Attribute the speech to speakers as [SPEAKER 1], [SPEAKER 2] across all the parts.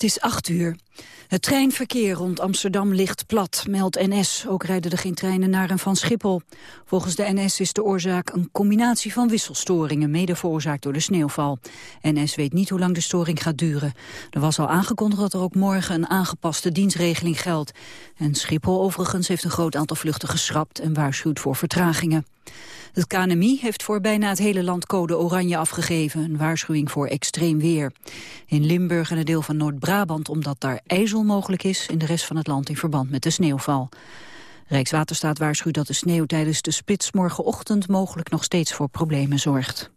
[SPEAKER 1] Het is acht uur. Het treinverkeer rond Amsterdam ligt plat, meldt NS. Ook rijden er geen treinen naar en van Schiphol. Volgens de NS is de oorzaak een combinatie van wisselstoringen... mede veroorzaakt door de sneeuwval. NS weet niet hoe lang de storing gaat duren. Er was al aangekondigd dat er ook morgen een aangepaste dienstregeling geldt. En Schiphol overigens heeft een groot aantal vluchten geschrapt... en waarschuwt voor vertragingen. Het KNMI heeft voor bijna het hele land code oranje afgegeven, een waarschuwing voor extreem weer. In Limburg en een deel van Noord-Brabant omdat daar ijzel mogelijk is, in de rest van het land in verband met de sneeuwval. Rijkswaterstaat waarschuwt dat de sneeuw tijdens de spits morgenochtend mogelijk nog steeds voor problemen zorgt.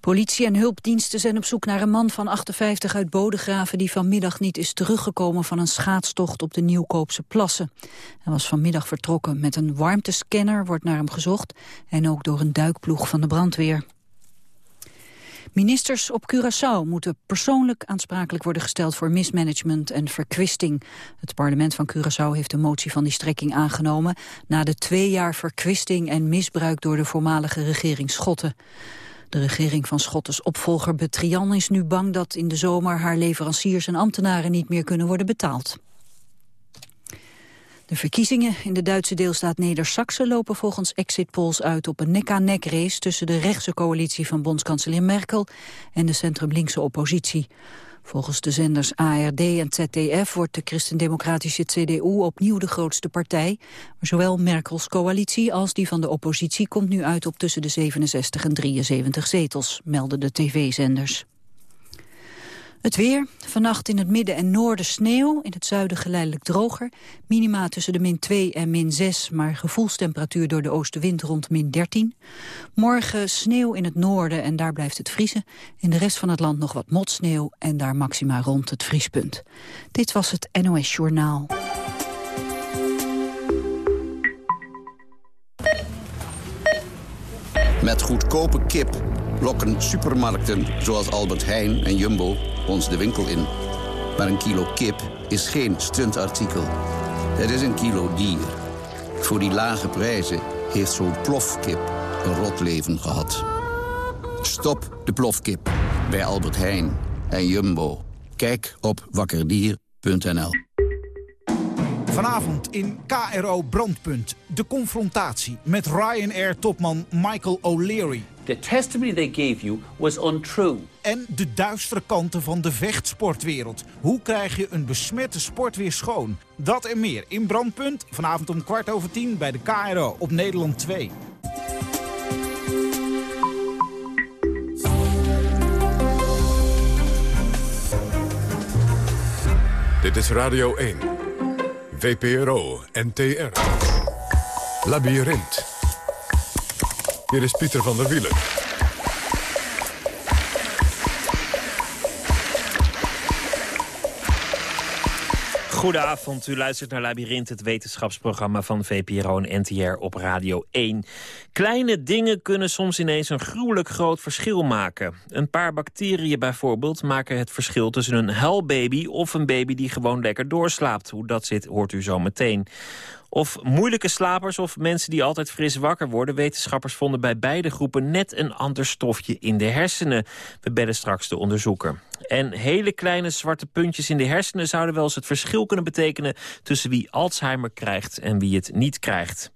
[SPEAKER 1] Politie en hulpdiensten zijn op zoek naar een man van 58 uit Bodegraven... die vanmiddag niet is teruggekomen van een schaatstocht op de Nieuwkoopse plassen. Hij was vanmiddag vertrokken met een warmtescanner, wordt naar hem gezocht... en ook door een duikploeg van de brandweer. Ministers op Curaçao moeten persoonlijk aansprakelijk worden gesteld voor mismanagement en verkwisting. Het parlement van Curaçao heeft de motie van die strekking aangenomen na de twee jaar verkwisting en misbruik door de voormalige regering Schotten. De regering van Schottes opvolger Betrian is nu bang dat in de zomer haar leveranciers en ambtenaren niet meer kunnen worden betaald. De verkiezingen in de Duitse deelstaat Neder-Saxe lopen volgens exit polls uit op een nek-aan-nek race tussen de rechtse coalitie van bondskanselier Merkel en de centrum-linkse oppositie. Volgens de zenders ARD en ZDF wordt de christendemocratische CDU opnieuw de grootste partij. Maar zowel Merkels coalitie als die van de oppositie komt nu uit op tussen de 67 en 73 zetels, melden de tv-zenders. Het weer. Vannacht in het midden en noorden sneeuw. In het zuiden geleidelijk droger. Minima tussen de min 2 en min 6. Maar gevoelstemperatuur door de oostenwind rond min 13. Morgen sneeuw in het noorden en daar blijft het vriezen. In de rest van het land nog wat motsneeuw. En daar maxima rond het vriespunt. Dit was het NOS Journaal.
[SPEAKER 2] Met goedkope kip lokken supermarkten zoals Albert Heijn en Jumbo ons de winkel in. Maar een kilo kip is geen stuntartikel. Het is een kilo dier. Voor die lage prijzen heeft zo'n plofkip een rot leven gehad. Stop de plofkip bij Albert Heijn en Jumbo. Kijk op wakkerdier.nl.
[SPEAKER 3] Vanavond in KRO Brandpunt. De confrontatie met Ryanair-topman Michael O'Leary.
[SPEAKER 4] The testimony they gave you was untrue.
[SPEAKER 3] En de duistere kanten van de vechtsportwereld. Hoe krijg je een besmette sport weer schoon? Dat en meer in Brandpunt. Vanavond om kwart over tien bij de KRO op Nederland 2.
[SPEAKER 5] Dit is Radio 1. VPRO NTR. Labyrinth. Hier is Pieter van der Wielen.
[SPEAKER 6] Goedenavond, u luistert naar Labyrinth, het wetenschapsprogramma van VPRO en NTR op Radio 1. Kleine dingen kunnen soms ineens een gruwelijk groot verschil maken. Een paar bacteriën bijvoorbeeld maken het verschil tussen een huilbaby of een baby die gewoon lekker doorslaapt. Hoe dat zit, hoort u zo meteen. Of moeilijke slapers of mensen die altijd fris wakker worden. Wetenschappers vonden bij beide groepen net een ander stofje in de hersenen. We bellen straks de onderzoeker. En hele kleine zwarte puntjes in de hersenen zouden wel eens het verschil kunnen betekenen tussen wie Alzheimer krijgt en wie het niet krijgt.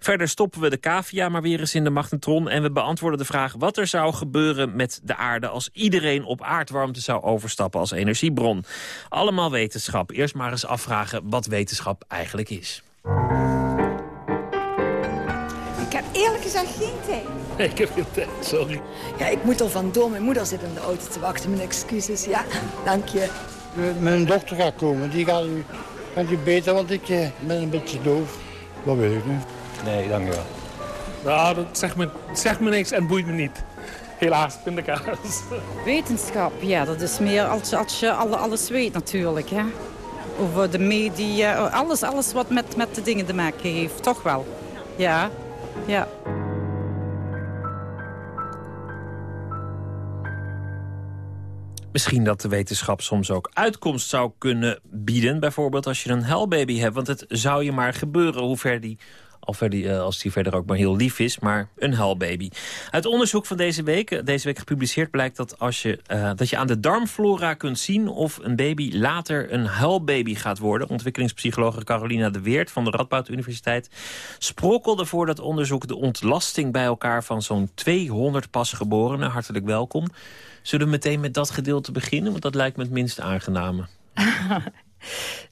[SPEAKER 6] Verder stoppen we de cavia maar weer eens in de magnetron en we beantwoorden de vraag wat er zou gebeuren met de aarde als iedereen op aardwarmte zou overstappen als energiebron. Allemaal wetenschap. Eerst maar eens afvragen wat wetenschap eigenlijk is.
[SPEAKER 7] Ik heb eerlijk gezegd geen tijd.
[SPEAKER 8] Ik heb geen tijd, sorry.
[SPEAKER 7] Ja, ik moet er vandoor. Mijn moeder zit in de auto te wachten. Mijn excuses, ja. Dank je.
[SPEAKER 8] Mijn dochter gaat komen. Die gaat u, gaat u beter, want ik eh, ben een beetje doof. Dat weet ik niet.
[SPEAKER 9] Nee, dank u wel.
[SPEAKER 10] Nou, dat zegt me, zegt me niks en boeit me niet. Helaas, pindakaas.
[SPEAKER 11] Wetenschap, ja, dat is meer als, als je alles weet natuurlijk. Hè? Over de media, alles, alles wat met, met de dingen te maken heeft. Toch wel. Ja, ja.
[SPEAKER 6] Misschien dat de wetenschap soms ook uitkomst zou kunnen bieden. Bijvoorbeeld als je een huilbaby hebt. Want het zou je maar gebeuren hoe ver die Al verder, als die verder ook maar heel lief is, maar een huilbaby. Uit onderzoek van deze week, deze week gepubliceerd, blijkt dat, als je, dat je aan de darmflora kunt zien... of een baby later een huilbaby gaat worden. Ontwikkelingspsychologe Carolina de Weert van de Radboud Universiteit... sprokkelde voor dat onderzoek de ontlasting bij elkaar van zo'n 200 pasgeborenen. Hartelijk welkom. Zullen we meteen met dat gedeelte beginnen? Want dat lijkt me het minst aangename.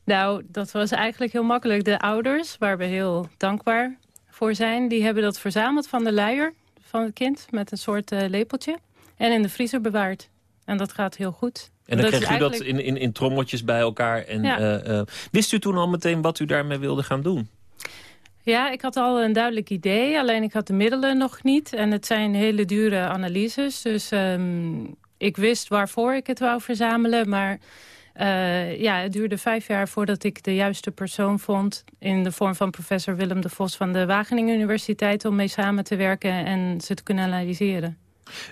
[SPEAKER 9] nou, dat was eigenlijk heel makkelijk. De ouders, waar we heel dankbaar voor zijn... die hebben dat verzameld van de luier van het kind... met een soort uh, lepeltje. En in de vriezer bewaard. En dat gaat heel goed.
[SPEAKER 6] En dan kreeg u dat in, in, in trommeltjes bij elkaar. En, uh, uh, wist u toen al meteen wat u daarmee wilde gaan doen?
[SPEAKER 9] Ja, ik had al een duidelijk idee. Alleen ik had de middelen nog niet. En het zijn hele dure analyses. Dus um, ik wist waarvoor ik het wou verzamelen. Maar uh, ja, het duurde vijf jaar voordat ik de juiste persoon vond... in de vorm van professor Willem de Vos van de Wageningen Universiteit... om mee samen te werken en ze te kunnen analyseren.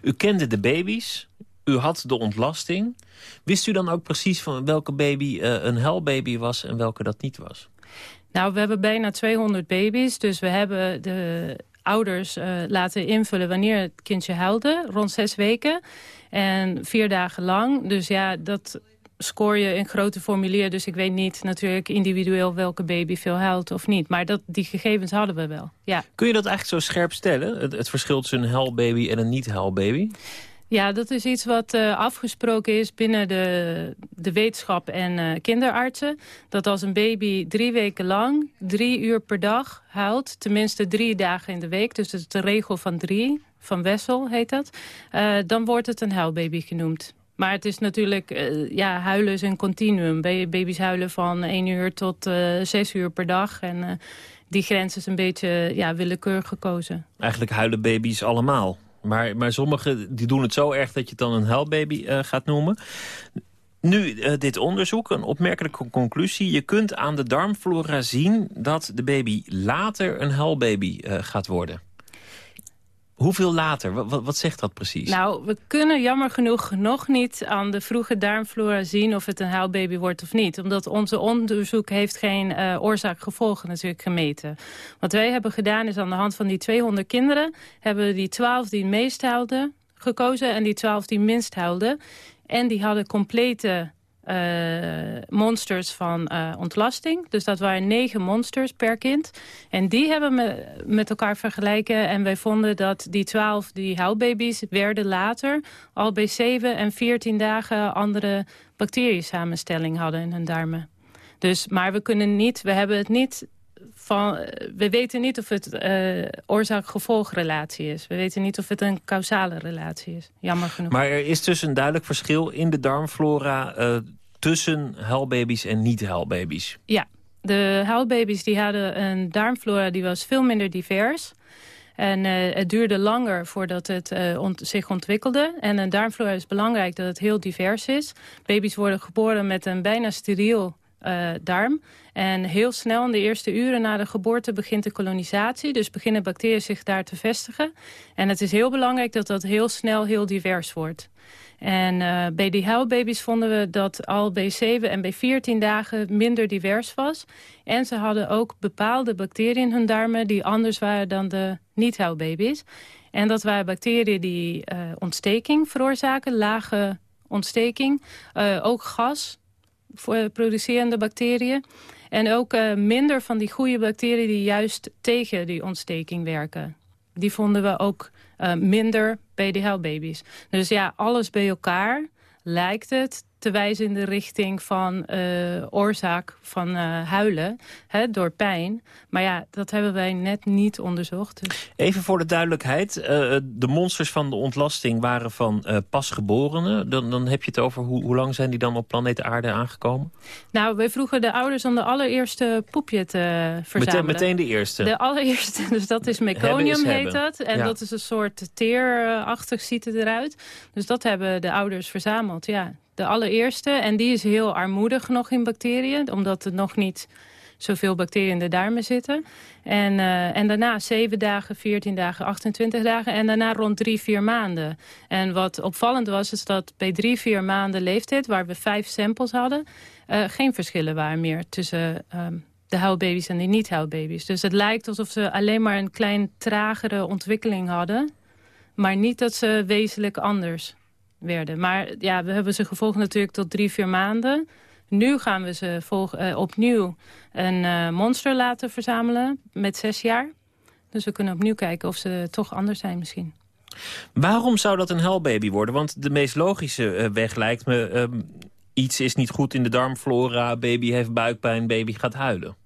[SPEAKER 6] U kende de baby's, u had de ontlasting. Wist u dan ook precies van welke baby uh, een helbaby was en welke dat niet was?
[SPEAKER 9] Nou, we hebben bijna 200 baby's, dus we hebben de ouders uh, laten invullen wanneer het kindje huilde, rond zes weken. En vier dagen lang. Dus ja, dat scoor je in grote formulier. Dus ik weet niet natuurlijk individueel welke baby veel huilt of niet. Maar dat, die gegevens hadden we wel, ja.
[SPEAKER 6] Kun je dat eigenlijk zo scherp stellen? Het, het verschil tussen een huilbaby en een niet-huilbaby?
[SPEAKER 9] Ja, dat is iets wat uh, afgesproken is binnen de, de wetenschap en uh, kinderartsen. Dat als een baby drie weken lang, drie uur per dag huilt... tenminste drie dagen in de week, dus het is de regel van drie... van Wessel heet dat, uh, dan wordt het een huilbaby genoemd. Maar het is natuurlijk, ja, huilen is een continuum. Baby's huilen van één uur tot zes uur per dag. En die grens is een beetje ja, willekeurig gekozen.
[SPEAKER 6] Eigenlijk huilen baby's allemaal. Maar, maar sommigen die doen het zo erg dat je het dan een huilbaby uh, gaat noemen. Nu, uh, dit onderzoek, een opmerkelijke conclusie. Je kunt aan de darmflora zien dat de baby later een huilbaby uh, gaat worden. Hoeveel later? Wat, wat, zegt dat precies?
[SPEAKER 9] Nou, we kunnen jammer genoeg nog niet aan de vroege darmflora zien of het een huilbaby wordt of niet. Omdat onze onderzoek heeft geen uh, oorzaak-gevolgen natuurlijk gemeten. Wat wij hebben gedaan is aan de hand van die 200 kinderen... hebben we die 12 die meest huilden gekozen en die 12 die minst huilden. En die hadden complete monsters van uh, ontlasting. Dus dat waren negen monsters per kind. En die hebben we met elkaar vergelijken. En wij vonden dat die twaalf, die huilbaby's, werden later... al bij zeven en veertien dagen andere bacteriesamenstelling hadden in hun darmen. Dus, maar we kunnen niet, we hebben het niet van, we weten niet of het uh, oorzaak-gevolgrelatie is. We weten niet of het een causale relatie is. Jammer genoeg.
[SPEAKER 6] Maar er is dus een duidelijk verschil in de darmflora... tussen huilbaby's en niet-huilbaby's?
[SPEAKER 9] Ja, de huilbaby's die hadden een darmflora die was veel minder divers. En uh, het duurde langer voordat het ont zich ontwikkelde. En een darmflora is belangrijk dat het heel divers is. Baby's worden geboren met een bijna steriel uh, darm. En heel snel in de eerste uren na de geboorte begint de kolonisatie. Dus beginnen bacteriën zich daar te vestigen. En het is heel belangrijk dat dat heel snel heel divers wordt. En uh, bij die huilbaby's vonden we dat al bij 7 en bij 14 dagen minder divers was. En ze hadden ook bepaalde bacteriën in hun darmen die anders waren dan de niet-huilbaby's. En dat waren bacteriën die uh, ontsteking veroorzaken, lage ontsteking. Uh, ook gas, producerende bacteriën. En ook minder van die goede bacteriën die juist tegen die ontsteking werken. Die vonden we ook minder bij de huilbaby's. Dus ja, alles bij elkaar lijkt het te wijzen in de richting van uh, oorzaak van uh, huilen hè, door pijn. Maar ja, dat hebben wij net niet onderzocht. Dus.
[SPEAKER 6] Even voor de duidelijkheid. Uh, de monsters van de ontlasting waren van pasgeborenen. Dan, dan heb je het over hoe, hoe lang zijn die dan op planeet aarde aangekomen?
[SPEAKER 9] Nou, wij vroegen de ouders om de allereerste poepje te verzamelen.
[SPEAKER 6] Meteen, meteen de eerste?
[SPEAKER 9] De allereerste, dus dat is meconium heet dat. En ja. dat is een soort teerachtig ziet het eruit. Dus dat hebben de ouders verzameld, ja de allereerste. En die is heel armoedig nog in bacteriën, omdat er nog niet zoveel bacteriën in de darmen zitten. En, uh, en daarna 7 dagen, 14 dagen, 28 dagen en daarna rond 3, 4 maanden. En wat opvallend was, is dat bij 3, 4 maanden leeftijd, waar we vijf samples hadden, uh, geen verschillen waren meer tussen um, de huilbaby's en de niet-huilbaby's. Dus het lijkt alsof ze alleen maar een klein tragere ontwikkeling hadden. Maar niet dat ze wezenlijk anders werden. Maar ja, we hebben ze gevolgd natuurlijk tot drie, vier maanden. Nu gaan we ze volg, opnieuw een monster laten verzamelen met zes jaar. Dus we kunnen opnieuw kijken of ze toch anders zijn misschien.
[SPEAKER 6] Waarom zou dat een huilbaby worden? Want de meest logische uh, weg lijkt me... Ehm, iets is niet goed in de darmflora, baby heeft buikpijn, baby gaat huilen.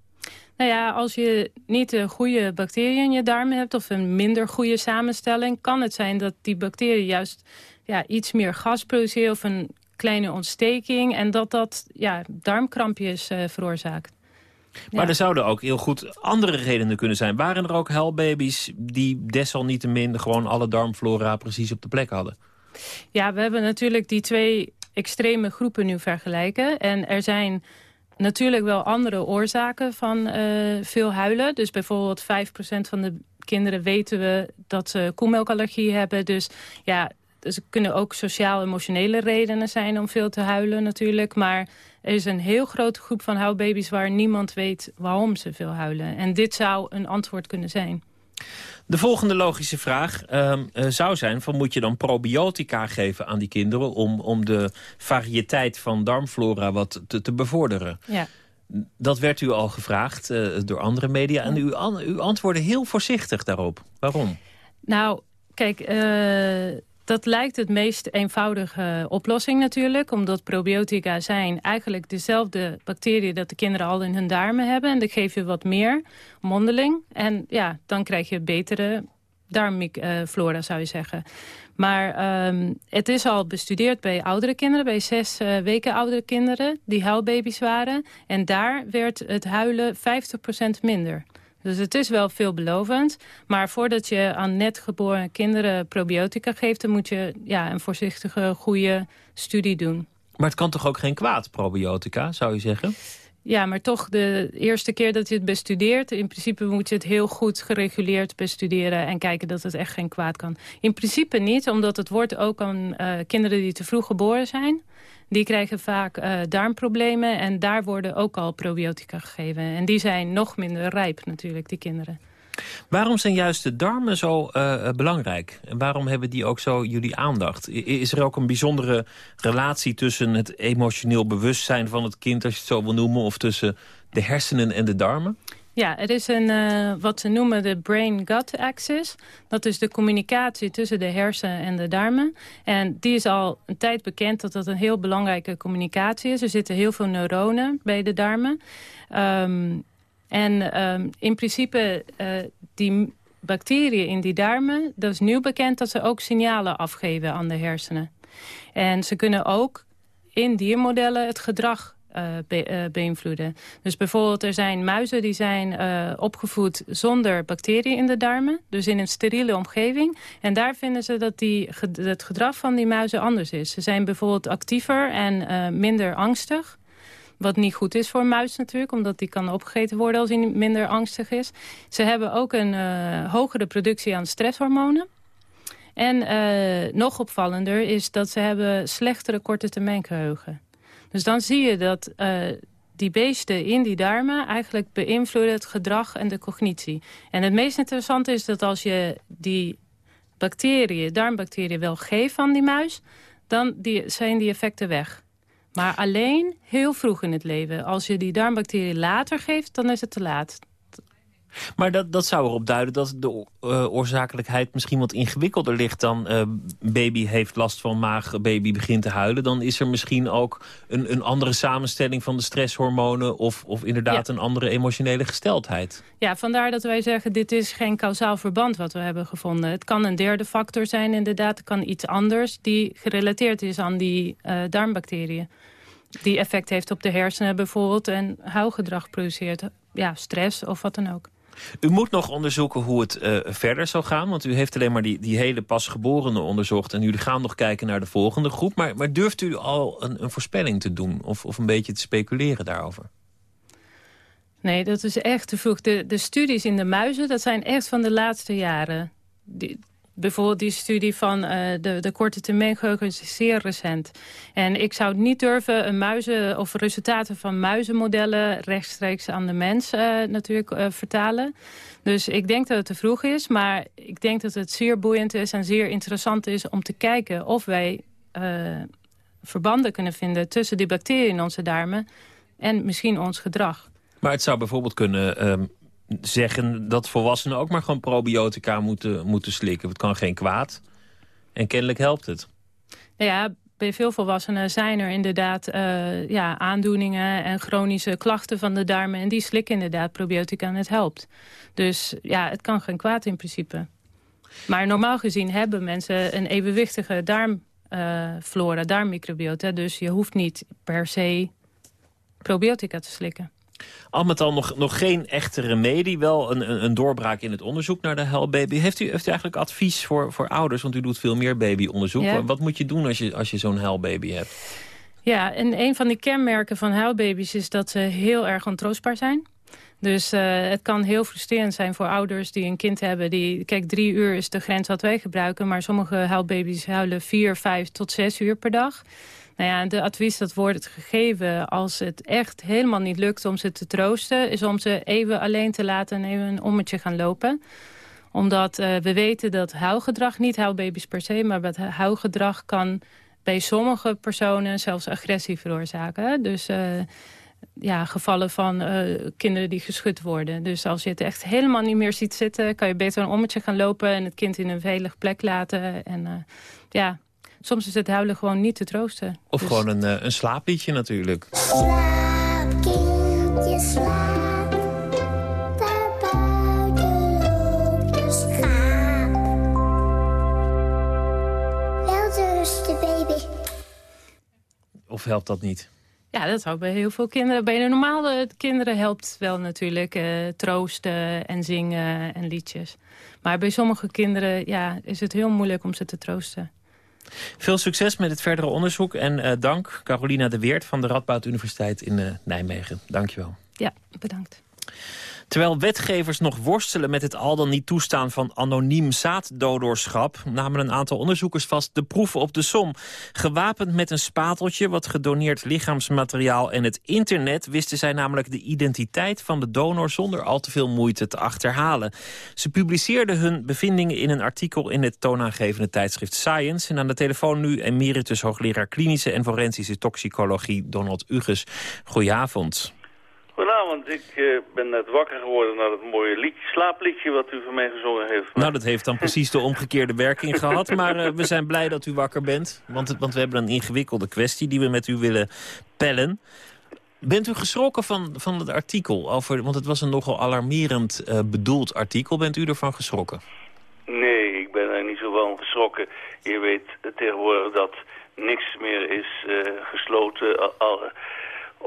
[SPEAKER 9] Nou ja, als je niet de goede bacteriën in je darmen hebt... of een minder goede samenstelling... kan het zijn dat die bacteriën juist ja, iets meer gas produceren... of een kleine ontsteking... en dat dat ja, darmkrampjes uh, veroorzaakt.
[SPEAKER 6] Maar er zouden ook heel goed andere redenen kunnen zijn. Waren er ook huilbaby's die desalniettemin gewoon alle darmflora precies op de plek hadden?
[SPEAKER 9] Ja, we hebben natuurlijk die twee extreme groepen nu vergelijken. En er zijn natuurlijk wel andere oorzaken van uh, veel huilen. Dus bijvoorbeeld 5% van de kinderen weten we dat ze koemelkallergie hebben. Dus ja, dus er kunnen ook sociaal-emotionele redenen zijn om veel te huilen natuurlijk. Maar er is een heel grote groep van huilbaby's waar niemand weet waarom ze veel huilen. En dit zou een antwoord kunnen zijn.
[SPEAKER 6] De volgende logische vraag uh, zou zijn... Van, moet je dan probiotica geven aan die kinderen... om, om de variëteit van darmflora wat te, te bevorderen?
[SPEAKER 9] Ja.
[SPEAKER 6] Dat werd u al gevraagd uh, door andere media. En u, an, u antwoordde heel voorzichtig daarop. Waarom?
[SPEAKER 9] Nou, kijk... Uh dat lijkt het meest eenvoudige oplossing natuurlijk. Omdat probiotica zijn eigenlijk dezelfde bacteriën... dat de kinderen al in hun darmen hebben. En dat geef je wat meer mondeling. En ja, dan krijg je betere darmflora, zou je zeggen. Maar um, het is al bestudeerd bij oudere kinderen, bij zes uh, weken oudere kinderen, die huilbaby's waren. En daar werd het huilen 50% minder. Dus het is wel veelbelovend. Maar voordat je aan net geboren kinderen probiotica geeft... dan moet je ja, een voorzichtige, goede studie doen.
[SPEAKER 6] Maar het kan toch ook geen kwaad, probiotica, zou je zeggen?
[SPEAKER 9] Ja, maar toch de eerste keer dat je het bestudeert... in principe moet je het heel goed gereguleerd bestuderen... en kijken dat het echt geen kwaad kan. In principe niet, omdat het wordt ook aan uh, kinderen die te vroeg geboren zijn... Die krijgen vaak uh, darmproblemen en daar worden ook al probiotica gegeven. En die zijn nog minder rijp natuurlijk, die kinderen.
[SPEAKER 6] Waarom zijn juist de darmen zo uh, belangrijk? En waarom hebben die ook zo jullie aandacht? Is er ook een bijzondere relatie tussen het emotioneel bewustzijn van het kind... als je het zo wil noemen, of tussen de hersenen en de darmen?
[SPEAKER 9] Ja, er is een, uh, wat ze noemen de brain-gut axis. Dat is de communicatie tussen de hersenen en de darmen. En die is al een tijd bekend dat dat een heel belangrijke communicatie is. Er zitten heel veel neuronen bij de darmen. Um, en um, in principe, uh, die bacteriën in die darmen... dat is nieuw bekend dat ze ook signalen afgeven aan de hersenen. En ze kunnen ook in diermodellen het gedrag be uh, beïnvloeden. Dus bijvoorbeeld er zijn muizen die zijn uh, opgevoed zonder bacteriën in de darmen. Dus in een steriele omgeving. En daar vinden ze dat die, het gedrag van die muizen anders is. Ze zijn bijvoorbeeld actiever en minder angstig. Wat niet goed is voor een muis natuurlijk, omdat die kan opgegeten worden als hij minder angstig is. Ze hebben ook een hogere productie aan stresshormonen. En nog opvallender is dat ze hebben slechtere korte termijn geheugen. Dus dan zie je dat uh, die beesten in die darmen eigenlijk beïnvloeden het gedrag en de cognitie. En het meest interessante is dat als je die bacteriën, darmbacteriën wel geeft van die muis, dan die, zijn die effecten weg. Maar alleen heel vroeg in het leven. Als je die darmbacteriën later geeft, dan is het te laat.
[SPEAKER 6] Maar dat, dat zou erop duiden dat de uh, oorzakelijkheid misschien wat ingewikkelder ligt dan uh, baby heeft last van maag, baby begint te huilen. Dan is er misschien ook een, een andere samenstelling van de stresshormonen of, of inderdaad ja. een andere emotionele gesteldheid.
[SPEAKER 9] Ja, vandaar dat wij zeggen dit is geen kausaal verband wat we hebben gevonden. Het kan een derde factor zijn inderdaad, het kan iets anders die gerelateerd is aan die uh, darmbacteriën. Die effect heeft op de hersenen bijvoorbeeld en huilgedrag produceert. Ja, stress of wat dan ook.
[SPEAKER 6] U moet nog onderzoeken hoe het uh, verder zou gaan. Want u heeft alleen maar die, die hele pasgeborenen onderzocht. En jullie gaan nog kijken naar de volgende groep. Maar, maar durft u al een, een voorspelling te doen? Of, of een beetje te speculeren daarover?
[SPEAKER 9] Nee, dat is echt te vroeg. De, de studies in de muizen, dat zijn echt van de laatste jaren. Bijvoorbeeld die studie van uh, de, de korte termijn geheugen is zeer recent. En ik zou niet durven een muizen of resultaten van muizenmodellen rechtstreeks aan de mens uh, natuurlijk uh, vertalen. Dus ik denk dat het te vroeg is, maar ik denk dat het zeer boeiend is en zeer interessant is om te kijken of wij verbanden kunnen vinden tussen die bacteriën in onze darmen en misschien ons gedrag.
[SPEAKER 6] Maar het zou bijvoorbeeld kunnen um, zeggen dat volwassenen ook maar gewoon probiotica moeten, moeten slikken. Het kan geen kwaad. En kennelijk helpt het.
[SPEAKER 9] Nou ja, bij veel volwassenen zijn er inderdaad uh, ja, aandoeningen en chronische klachten van de darmen. En die slikken inderdaad probiotica en het helpt. Dus ja, het kan geen kwaad in principe. Maar normaal gezien hebben mensen een evenwichtige darmflora, uh, darmmicrobiota. Dus je hoeft niet per se probiotica te slikken.
[SPEAKER 6] Al met al nog, nog geen echte remedie. Wel een, een, een doorbraak in het onderzoek naar de huilbaby. Heeft u, heeft u eigenlijk advies voor, voor ouders? Want u doet veel meer babyonderzoek. Ja. Wat moet je doen als je, als je zo'n huilbaby hebt?
[SPEAKER 9] Ja, en een van de kenmerken van huilbaby's is dat ze heel erg ontroostbaar zijn. Dus uh, het kan heel frustrerend zijn voor ouders die een kind hebben. Die, kijk, drie uur is de grens wat wij gebruiken. Maar sommige huilbaby's huilen vier, vijf tot zes uur per dag. Nou ja, de advies dat wordt gegeven als het echt helemaal niet lukt om ze te troosten... is om ze even alleen te laten en even een ommetje gaan lopen omdat uh, we weten dat huilgedrag, niet huilbaby's per se... maar dat huilgedrag kan bij sommige personen zelfs agressie veroorzaken. Dus uh, ja, gevallen van uh, kinderen die geschud worden. Dus als je het echt helemaal niet meer ziet zitten... kan je beter een ommetje gaan lopen en het kind in een veilige plek laten. En ja, soms is het huilen gewoon niet te troosten.
[SPEAKER 6] Of dus... gewoon een, uh, een slaapliedje natuurlijk.
[SPEAKER 12] Slaap, kindje, slaap.
[SPEAKER 6] Of helpt dat niet?
[SPEAKER 9] Ja, dat zou bij heel veel kinderen. Bij de normale kinderen helpt wel natuurlijk uh, troosten en zingen en liedjes. Maar bij sommige kinderen ja, is het heel moeilijk om ze te troosten.
[SPEAKER 6] Veel succes met het verdere onderzoek en uh, dank Carolina de Weert van de Radboud Universiteit in uh, Nijmegen. Dank je wel.
[SPEAKER 9] Ja, bedankt.
[SPEAKER 6] Terwijl wetgevers nog worstelen met het al dan niet toestaan van anoniem zaaddonorschap... namen een aantal onderzoekers vast de proeven op de som. Gewapend met een spateltje, wat gedoneerd lichaamsmateriaal en het internet... wisten zij namelijk de identiteit van de donor zonder al te veel moeite te achterhalen. Ze publiceerden hun bevindingen in een artikel in het toonaangevende tijdschrift Science. En aan de telefoon nu emeritus hoogleraar klinische en forensische toxicologie Donald Uges. Goedenavond.
[SPEAKER 13] Goedenavond, ik uh, ben net wakker geworden naar het mooie liedje, slaapliedje wat u voor mij gezongen heeft.
[SPEAKER 6] Nou, dat heeft dan precies de omgekeerde werking gehad. Maar uh, we zijn blij dat u wakker bent. Want, want we hebben een ingewikkelde kwestie die we met u willen pellen. Bent u geschrokken van, van het artikel? Over, want het was een nogal alarmerend uh, bedoeld artikel. Bent u ervan geschrokken?
[SPEAKER 13] Nee, ik ben er niet zo van geschrokken. Je weet tegenwoordig dat niks meer is gesloten. Al,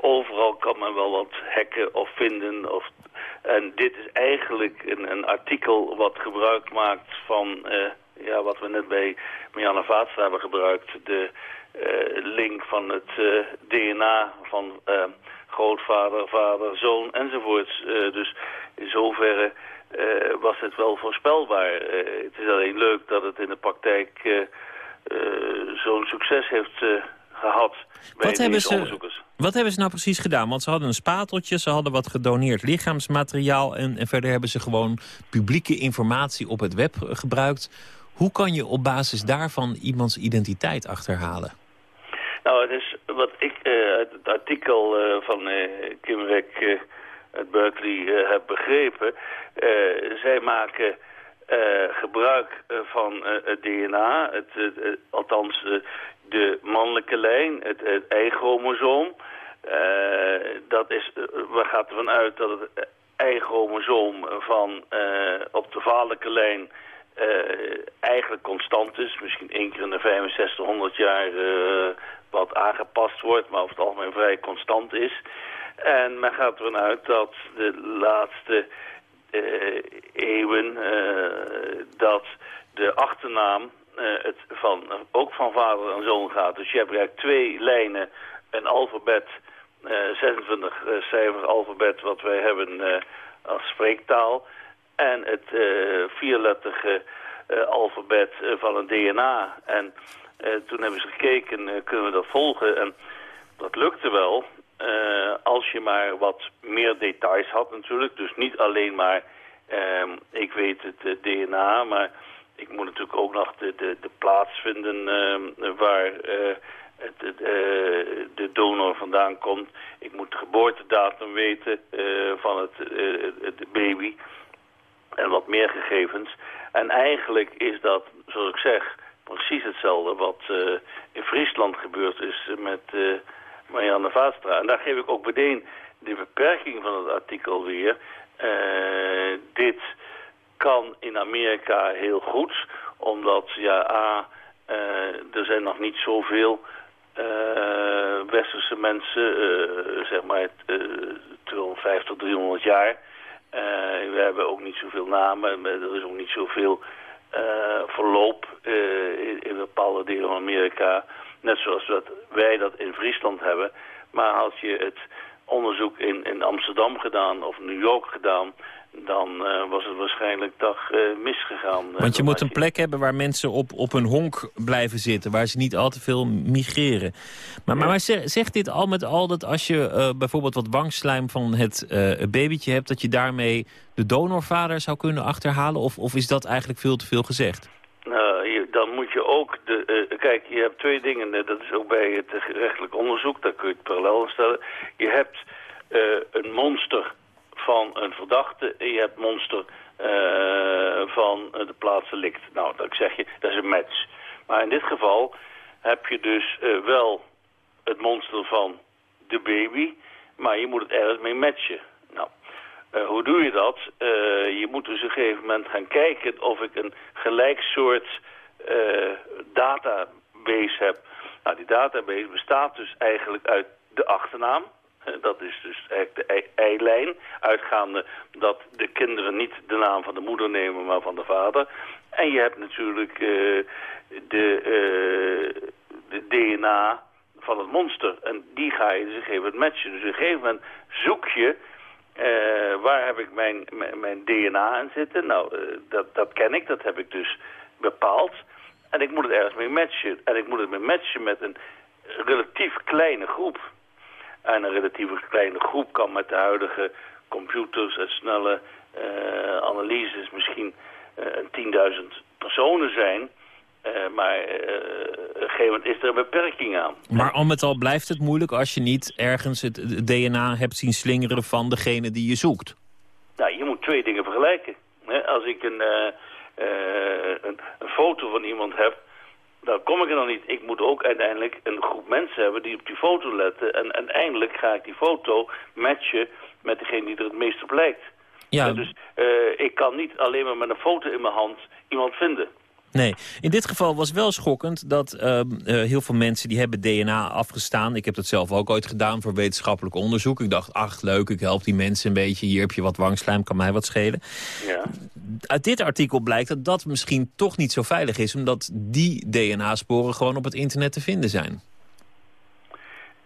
[SPEAKER 13] overal kan men wel wat hacken of vinden. Of, en dit is eigenlijk een, een artikel wat gebruik maakt van uh, ja, wat we net bij Marianne Vaatstra hebben gebruikt. De uh, link van het uh, DNA van grootvader, vader, zoon enzovoorts. dus in zoverre was het wel voorspelbaar. het is alleen leuk dat het in de praktijk zo'n succes heeft gehad bij
[SPEAKER 6] wat hebben ze,
[SPEAKER 13] onderzoekers.
[SPEAKER 6] Wat hebben ze nou precies gedaan? Want ze hadden een spateltje, ze hadden wat gedoneerd lichaamsmateriaal... en, en verder hebben ze gewoon publieke informatie op het web gebruikt. Hoe kan je op basis daarvan iemands identiteit achterhalen?
[SPEAKER 13] Nou, het is wat ik uh, uit het artikel uh, van uh, Kim Weck uit Berkeley heb begrepen. zij maken gebruik van het DNA, het, althans de mannelijke lijn, het, het Y-chromosoom. Uh, dat is, uh, we gaan ervan uit dat het Y-chromosoom van uh, op de vaderlijke lijn eigenlijk constant is. Misschien één keer in de 6500 jaar wat aangepast wordt, maar over het algemeen vrij constant is. En men gaat ervan uit dat de laatste eeuwen dat de achternaam het van, ook van vader en zoon gaat. Dus je hebt eigenlijk twee lijnen, een alfabet, uh, 26 uh, cijfers alfabet wat wij hebben als spreektaal. En het vierletterige alfabet van een DNA. En toen hebben ze gekeken, kunnen we dat volgen? En dat lukte wel, als je maar wat meer details had natuurlijk. Dus niet alleen maar, ehm, ik weet het DNA, maar ik moet natuurlijk ook nog de, de, de plaats vinden ehm, waar het, het, de donor vandaan komt. Ik moet de geboortedatum weten van het, de baby en wat meer gegevens. En eigenlijk is dat, zoals ik zeg, precies hetzelfde wat in Friesland gebeurd is met Marianne Vaatstra. En daar geef ik ook meteen de beperking van het artikel weer. Dit kan in Amerika heel goed, omdat ja, A, er zijn nog niet zoveel westerse mensen, zeg maar 250, 300 jaar uh, we hebben ook niet zoveel namen, er is ook niet zoveel uh, verloop uh, in, in, bepaalde delen van Amerika. Net zoals dat wij dat in Friesland hebben. Maar als je het onderzoek in, in Amsterdam gedaan of New York gedaan dan uh, was het waarschijnlijk toch uh, misgegaan.
[SPEAKER 6] Want je moet een plek hebben waar mensen op, op een honk blijven zitten... waar ze niet al te veel migreren. Maar, maar, maar zegt dit al met al dat als je uh, bijvoorbeeld wat wangslijm van het babytje hebt... dat je daarmee de donorvader zou kunnen achterhalen? Of, of is dat eigenlijk veel te veel gezegd?
[SPEAKER 13] Nou, dan moet je ook... De, kijk, je hebt twee dingen. Dat is ook bij het gerechtelijk onderzoek. Daar kun je het parallel stellen. Je hebt een monster van een verdachte je hebt monster uh, van de plaats delict. Nou, dat zeg je, dat is een match. Maar in dit geval heb je dus uh, wel het monster van de baby, maar je moet het ergens mee matchen. Nou, hoe doe je dat? je moet dus op een gegeven moment gaan kijken of ik een gelijk soort database heb. Nou, die database bestaat dus eigenlijk uit de achternaam, dat is dus eigenlijk de eilijn, uitgaande dat de kinderen niet de naam van de moeder nemen, maar van de vader. En je hebt natuurlijk uh, de, uh, de DNA van het monster. En die ga je dus een gegeven moment matchen. Dus op een gegeven moment zoek je, waar heb ik mijn, mijn, DNA in zitten? Nou, dat, dat ken ik, dat heb ik dus bepaald. En ik moet het ergens mee matchen. En ik moet het mee matchen met een relatief kleine groep. En een relatief kleine groep kan met de huidige computers en snelle uh, analyses misschien uh, 10.000 personen zijn. Uh, maar op een gegeven moment is er een beperking aan.
[SPEAKER 6] Maar al met al blijft het moeilijk als je niet ergens het DNA hebt zien slingeren van degene die je zoekt.
[SPEAKER 13] Nou, je moet twee dingen vergelijken. Als ik een, een, een foto van iemand heb daar kom ik er dan niet. Ik moet ook uiteindelijk een groep mensen hebben die op die foto letten. En uiteindelijk ga ik die foto matchen met degene die er het meest op lijkt. Ja. dus uh, ik kan niet alleen maar met een foto in mijn hand iemand vinden.
[SPEAKER 6] Nee, in dit geval was wel schokkend dat uh, uh, heel veel mensen die hebben DNA afgestaan. Ik heb dat zelf ook ooit gedaan voor wetenschappelijk onderzoek. Ik dacht, ach leuk, ik help die mensen een beetje. Hier heb je wat wangslijm, kan mij wat schelen. Ja. Uit dit artikel blijkt dat dat misschien toch niet zo veilig is... omdat die DNA-sporen gewoon op het internet te vinden zijn.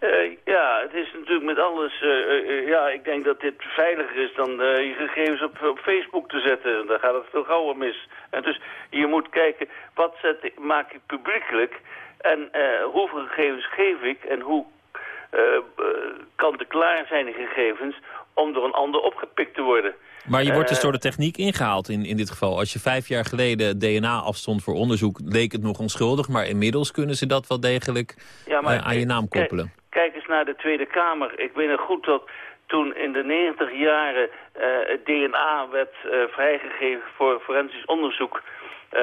[SPEAKER 13] Uh, ja, het is natuurlijk met alles... Uh, ja, ik denk dat dit veiliger is dan je gegevens op, op, Facebook te zetten. Dan gaat het veel gauwer mis. En dus je moet kijken, wat zet ik, maak ik publiekelijk... en hoeveel gegevens geef ik en hoe kant-en-klaar zijn die gegevens... om door een ander opgepikt te worden...
[SPEAKER 6] Maar je wordt dus door de techniek ingehaald in, in dit geval. Als je vijf jaar geleden DNA afstond voor onderzoek, leek het nog onschuldig. Maar inmiddels kunnen ze dat wel degelijk ja, maar, aan je naam koppelen.
[SPEAKER 13] Kijk eens naar de Tweede Kamer. Ik weet nog goed dat toen in de 90 jaren uh, het DNA werd uh, vrijgegeven voor forensisch onderzoek... Uh,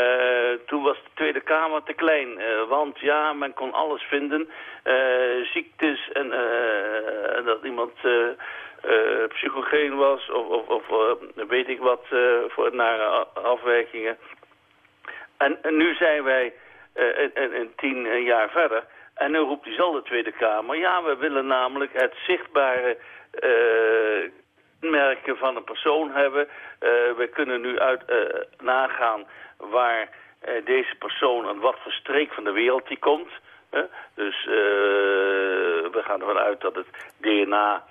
[SPEAKER 13] toen was de Tweede Kamer te klein, want ja, men kon alles vinden. ziektes en dat iemand psychogeen was of, of, of weet ik wat voor nare afwijkingen. En, nu zijn wij een tien jaar verder... En nu roept diezelfde Tweede Kamer... ja, we willen namelijk het zichtbare uh, merken van een persoon hebben. Uh, we kunnen nu uit, uh, nagaan waar deze persoon... en wat voor streek van de wereld die komt. Dus we gaan ervan uit dat het DNA...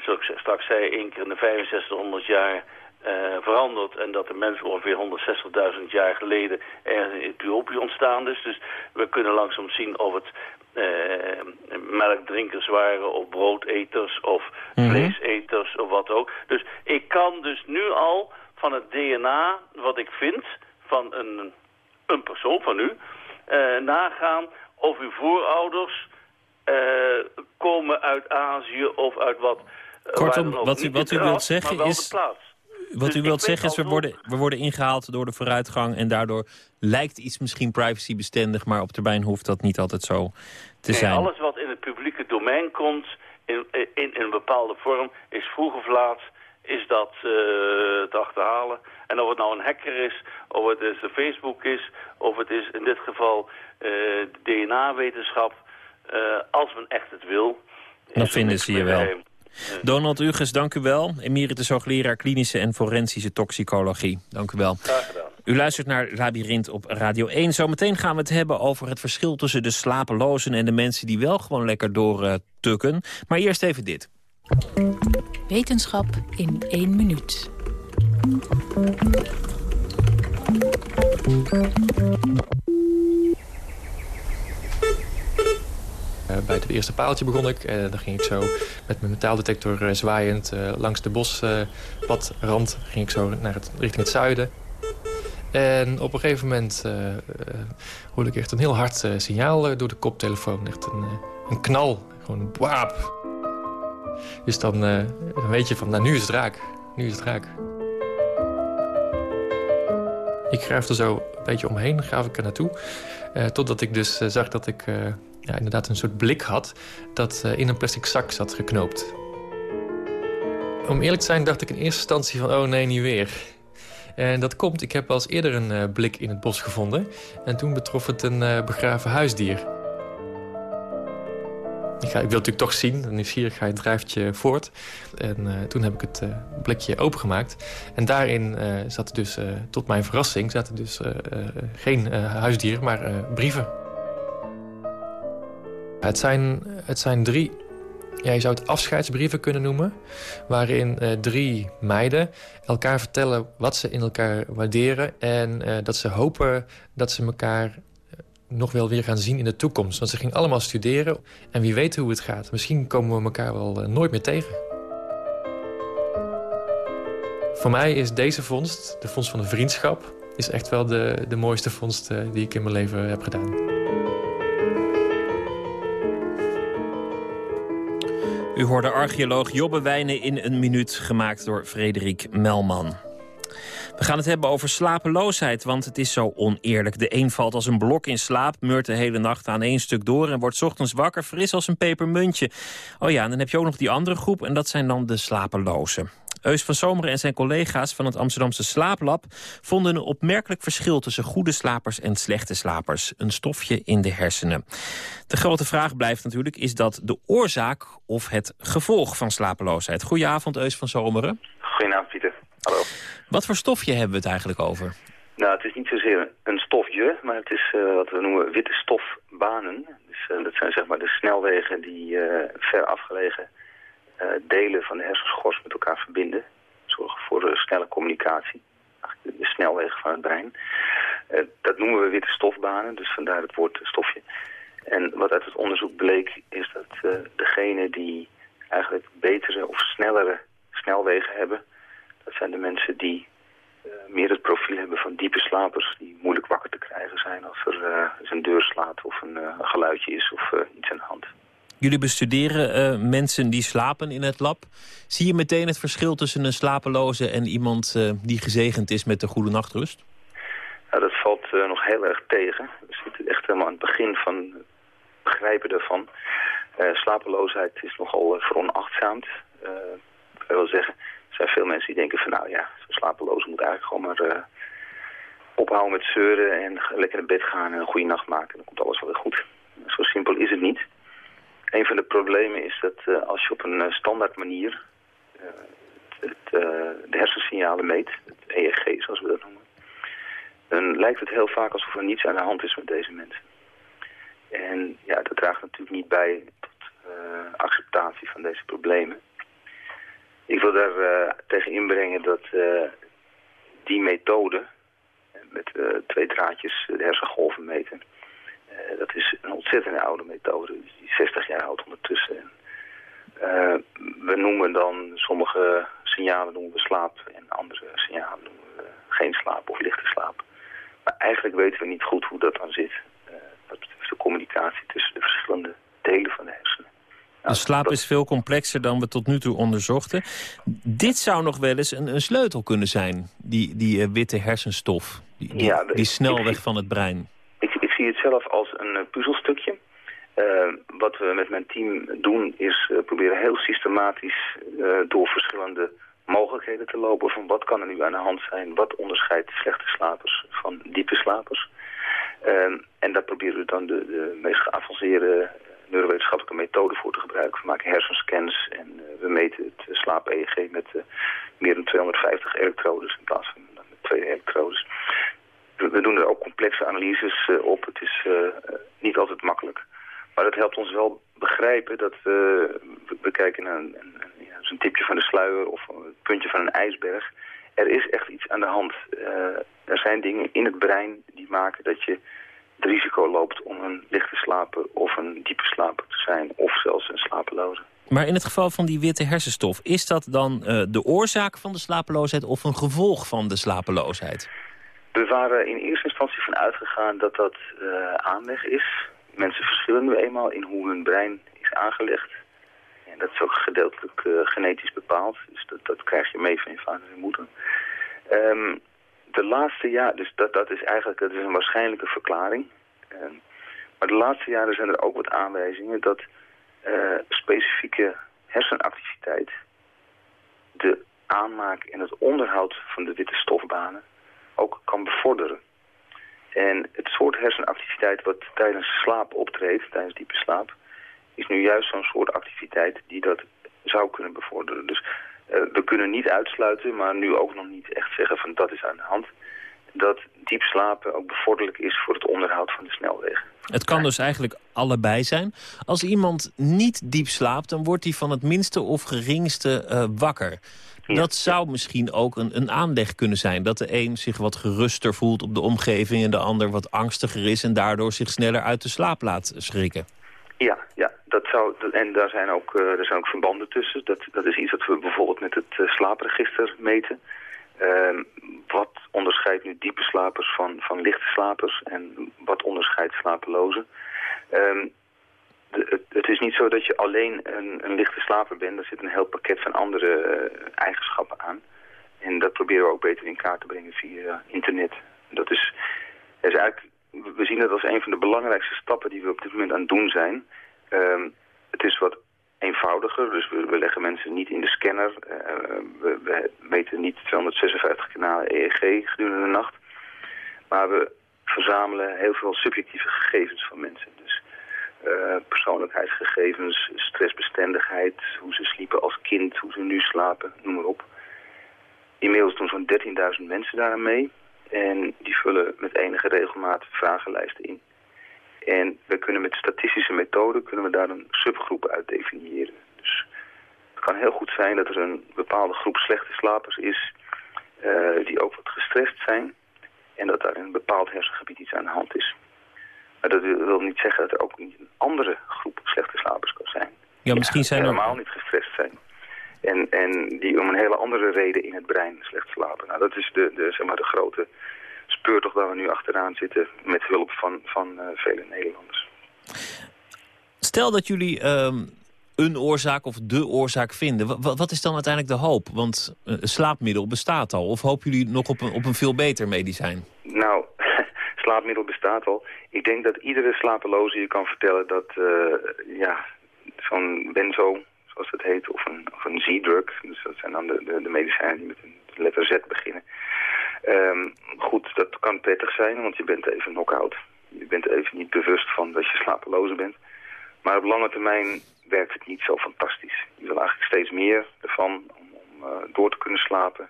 [SPEAKER 13] zoals ik straks zei, één keer in de 6500 jaar eh, veranderd en dat de mens ongeveer 160.000 jaar geleden ergens in Ethiopië ontstaan is. Dus we kunnen langzaam zien of het eh, melkdrinkers waren of broodeters of
[SPEAKER 6] Mhm.
[SPEAKER 13] vleeseters of wat ook. Dus ik kan dus nu al van het DNA wat ik vind van een, een persoon van u eh, nagaan of uw voorouders komen uit Azië of uit wat...
[SPEAKER 6] Kortom, wat u- wat u wilt zeggen is-. Wat
[SPEAKER 13] Dus
[SPEAKER 6] u wilt zeggen is, we worden, we worden ingehaald door de vooruitgang... en daardoor lijkt iets misschien privacybestendig... maar op termijn hoeft dat niet altijd zo te
[SPEAKER 13] Nee,
[SPEAKER 6] zijn.
[SPEAKER 13] alles wat in het publieke domein komt in, in, in een bepaalde vorm is vroeg of laat is dat eh, te achterhalen. En of het nou een hacker is, of het is de Facebook is, of het is in dit geval eh, DNA-wetenschap. eh, als men echt het wil.
[SPEAKER 6] Dan vinden ze je wel. Donald Uges, dank u wel. Emeritus hoogleraar klinische en forensische toxicologie. Dank u wel.
[SPEAKER 13] Graag gedaan.
[SPEAKER 6] U luistert naar Labyrinth op Radio 1. Zometeen gaan we het hebben over het verschil tussen de slapelozen... en de mensen die wel gewoon lekker doortukken. maar eerst even dit.
[SPEAKER 14] Wetenschap in één minuut.
[SPEAKER 15] Bij het eerste paaltje begon ik. En dan ging ik zo met mijn metaaldetector eh, zwaaiend eh, langs de bospadrand. ging ik zo naar het, richting het zuiden. En op een gegeven moment eh, eh, hoorde ik echt een heel hard eh, signaal eh, door de koptelefoon. Echt een, eh, een knal. Gewoon een waap. Dus dan, eh, dan weet je van, nou nu is het raak. Nu is het raak. Ik graaf er zo een beetje omheen, graaf ik er naartoe. Eh, totdat ik dus eh, zag dat ik eh, ja, inderdaad een soort blik had... dat eh, in een plastic zak zat geknoopt. Om eerlijk te zijn dacht ik in eerste instantie van... oh nee, niet weer. En dat komt, ik heb wel eens eerder een eh, blik in het bos gevonden. En toen betrof het een eh, begraven huisdier. Ik, ga, ik wil het natuurlijk toch zien. Nieuwsgierig ga je drijft je voort. En eh, toen heb ik het eh, blikje opengemaakt. En daarin eh zat dus, tot mijn verrassing... zaten dus geen eh, huisdier, maar brieven. Het zijn, het zijn drie, ja, je zou het afscheidsbrieven kunnen noemen... waarin eh, drie meiden elkaar vertellen wat ze in elkaar waarderen... en eh, dat ze hopen dat ze elkaar eh, nog wel weer gaan zien in de toekomst. Want ze gingen allemaal studeren en wie weet hoe het gaat. Misschien komen we elkaar wel nooit meer tegen. Voor mij is deze vondst, de vondst van de vriendschap... is echt wel de, de mooiste vondst die ik in mijn leven heb gedaan.
[SPEAKER 6] U hoorde archeoloog Jobbe Wijnen in een minuut, gemaakt door Frederik Melman. We gaan het hebben over slapeloosheid, want het is zo oneerlijk. De een valt als een blok in slaap, meurt de hele nacht aan één stuk door... en wordt ochtends wakker, fris als een pepermuntje. Oh ja, en dan heb je ook nog die andere groep en dat zijn dan de slapelozen. Eus van Zomeren en zijn collega's van het Amsterdamse Slaaplab... vonden een opmerkelijk verschil tussen goede slapers en slechte slapers. Een stofje in de hersenen. De grote vraag blijft natuurlijk, is dat de oorzaak of het gevolg van slapeloosheid? Goedenavond, Eus van Zomeren.
[SPEAKER 16] Goedenavond, Pieter. Hallo.
[SPEAKER 6] Wat voor stofje hebben we het eigenlijk over?
[SPEAKER 16] Nou, het is niet zozeer een stofje, maar het is eh, wat we noemen witte stofbanen. Dus eh, dat zijn zeg maar de snelwegen die eh, ver afgelegen delen van de hersenschors met elkaar verbinden. Zorgen voor eh, snelle communicatie. De, snelwegen van het brein. Eh, dat noemen we witte stofbanen, dus vandaar het woord stofje. En wat uit het onderzoek bleek is dat uh, degene die eigenlijk betere of snellere snelwegen hebben... dat zijn de mensen die meer het profiel hebben van diepe slapers... die moeilijk wakker te krijgen zijn als er uh, een deur slaat of een geluidje is of iets aan de hand.
[SPEAKER 6] Jullie bestuderen mensen die slapen in het lab. Zie je meteen het verschil tussen een slapeloze en iemand die gezegend is met de goede nachtrust?
[SPEAKER 16] Dat valt nog heel erg tegen. We zitten echt helemaal aan het begin van begrijpen daarvan. Slapeloosheid is nogal veronachtzaamd. Ik wil zeggen, er zijn veel mensen die denken van nou ja, zo'n slapeloze moet eigenlijk gewoon maar ophouden met zeuren en lekker naar bed gaan en een goede nacht maken. Dan komt alles wel weer goed. Zo simpel is het niet. Een van de problemen is dat als je op een standaard manier het, de hersensignalen meet, het EEG zoals we dat noemen, dan lijkt het heel vaak alsof er niets aan de hand is met deze mensen. En ja, dat draagt natuurlijk niet bij tot acceptatie van deze problemen. Ik wil daar tegen inbrengen dat die methode, met twee draadjes de hersengolven meten, dat is een ontzettend oude methode, die 60 jaar oud ondertussen. we noemen dan sommige signalen noemen we slaap en andere signalen noemen we geen slaap of lichte slaap. Maar eigenlijk weten we niet goed hoe dat dan zit. dat betreft de communicatie tussen de verschillende delen van de hersenen.
[SPEAKER 6] De slaap is veel complexer dan we tot nu toe onderzochten. Dit zou nog wel eens een, een sleutel kunnen zijn, die, die uh, witte hersenstof. Die, die,
[SPEAKER 16] Ja,
[SPEAKER 6] die snelweg van het brein.
[SPEAKER 16] Zie het zelf als een uh, puzzelstukje. Uh, wat we met mijn team doen is proberen heel systematisch door verschillende mogelijkheden te lopen. Van wat kan er nu aan de hand zijn? Wat onderscheidt slechte slapers van diepe slapers? en daar proberen we dan de, de meest geavanceerde neurowetenschappelijke methode voor te gebruiken. We maken hersenscans en we meten het slaap-EEG met meer dan 250 elektrodes in plaats van met twee elektrodes. We, doen er ook complexe analyses uh, op. Het is niet altijd makkelijk. Maar het helpt ons wel begrijpen dat we, we kijken naar een, een, tipje van de sluier of een puntje van een ijsberg. Er is echt iets aan de hand. er zijn dingen in het brein die maken dat je het risico loopt om een lichte slaper of een diepe slaper te zijn of zelfs een slapeloze.
[SPEAKER 6] Maar in het geval van die witte hersenstof, is dat dan de oorzaak van de slapeloosheid of een gevolg van de slapeloosheid?
[SPEAKER 16] We waren in eerste instantie van uitgegaan dat dat uh, aanleg is. Mensen verschillen nu eenmaal in hoe hun brein is aangelegd. En dat is ook gedeeltelijk uh, genetisch bepaald. Dus dat, dat krijg je mee van je vader en moeder. Um, de laatste jaren, dus dat, dat is eigenlijk dat is een waarschijnlijke verklaring. Uh, maar de laatste jaren zijn er ook wat aanwijzingen dat uh, specifieke hersenactiviteit de aanmaak en het onderhoud van de witte stofbanen ook kan bevorderen. En het soort hersenactiviteit wat tijdens slaap optreedt, tijdens diepe slaap, is nu juist zo'n soort activiteit die dat zou kunnen bevorderen. Dus uh, we kunnen niet uitsluiten, maar nu ook nog niet echt zeggen van dat is aan de hand. Dat diep slapen ook bevorderlijk is voor het onderhoud van de snelwegen.
[SPEAKER 6] Het kan dus eigenlijk allebei zijn. Als iemand niet diep slaapt, dan wordt hij van het minste of geringste uh, wakker. Ja. Dat zou misschien ook een, een aanleg kunnen zijn. Dat de een zich wat geruster voelt op de omgeving... en de ander wat angstiger is... en daardoor zich sneller uit de slaap laat schrikken.
[SPEAKER 16] Ja, ja dat zou, en daar zijn, ook, uh, er zijn ook verbanden tussen. Dat, dat is iets wat we bijvoorbeeld met het uh, slaapregister meten. Uh, wat onderscheidt nu diepe slapers van, van lichte slapers en wat onderscheidt slapelozen? De, het, is niet zo dat je alleen een, een, lichte slaper bent. Er zit een heel pakket van andere uh, eigenschappen aan. En dat proberen we ook beter in kaart te brengen via internet. Dat is, is eigenlijk, we zien het als een van de belangrijkste stappen die we op dit moment aan het doen zijn. Um, het is wat eenvoudiger, dus we, leggen mensen niet in de scanner. Uh, we, we, meten niet 256 kanalen EEG gedurende de nacht. Maar we verzamelen heel veel subjectieve gegevens van mensen. Dus uh, persoonlijkheidsgegevens, stressbestendigheid, hoe ze sliepen als kind, hoe ze nu slapen, noem maar op. Inmiddels doen zo'n 13.000 mensen daaraan mee. En die vullen met enige regelmaat vragenlijsten in. En we kunnen met statistische methoden kunnen we daar een subgroep uit definiëren. Dus het kan heel goed zijn dat er een bepaalde groep slechte slapers is uh, die ook wat gestrest zijn. En dat daar in een bepaald hersengebied iets aan de hand is. Maar dat wil niet zeggen dat er ook niet een andere groep slechte slapers kan zijn.
[SPEAKER 6] Ja, misschien zijn
[SPEAKER 16] er... helemaal niet gestrest zijn. En, en die om een hele andere reden in het brein slecht slapen. Nou, dat is de, de, zeg maar de grote speurtocht waar we nu achteraan zitten... met hulp van, van uh, vele Nederlanders.
[SPEAKER 6] Stel dat jullie um, een oorzaak of de oorzaak vinden. W wat is dan uiteindelijk de hoop? Want uh, slaapmiddel bestaat al. Of hopen jullie nog op een, op een veel beter medicijn?
[SPEAKER 16] Nou, slaapmiddel bestaat al. Ik denk dat iedere slapeloze je kan vertellen dat... Uh, ja, zo'n benzo, zoals het heet, of een, of een Z-drug... dus dat zijn dan de, de, de medicijnen die met een letter Z beginnen... Um, goed, dat kan prettig zijn, want je bent even knock-out. Je bent even niet bewust van dat je slapeloze bent. Maar op lange termijn werkt het niet zo fantastisch. Je wil eigenlijk steeds meer ervan om, uh, door te kunnen slapen.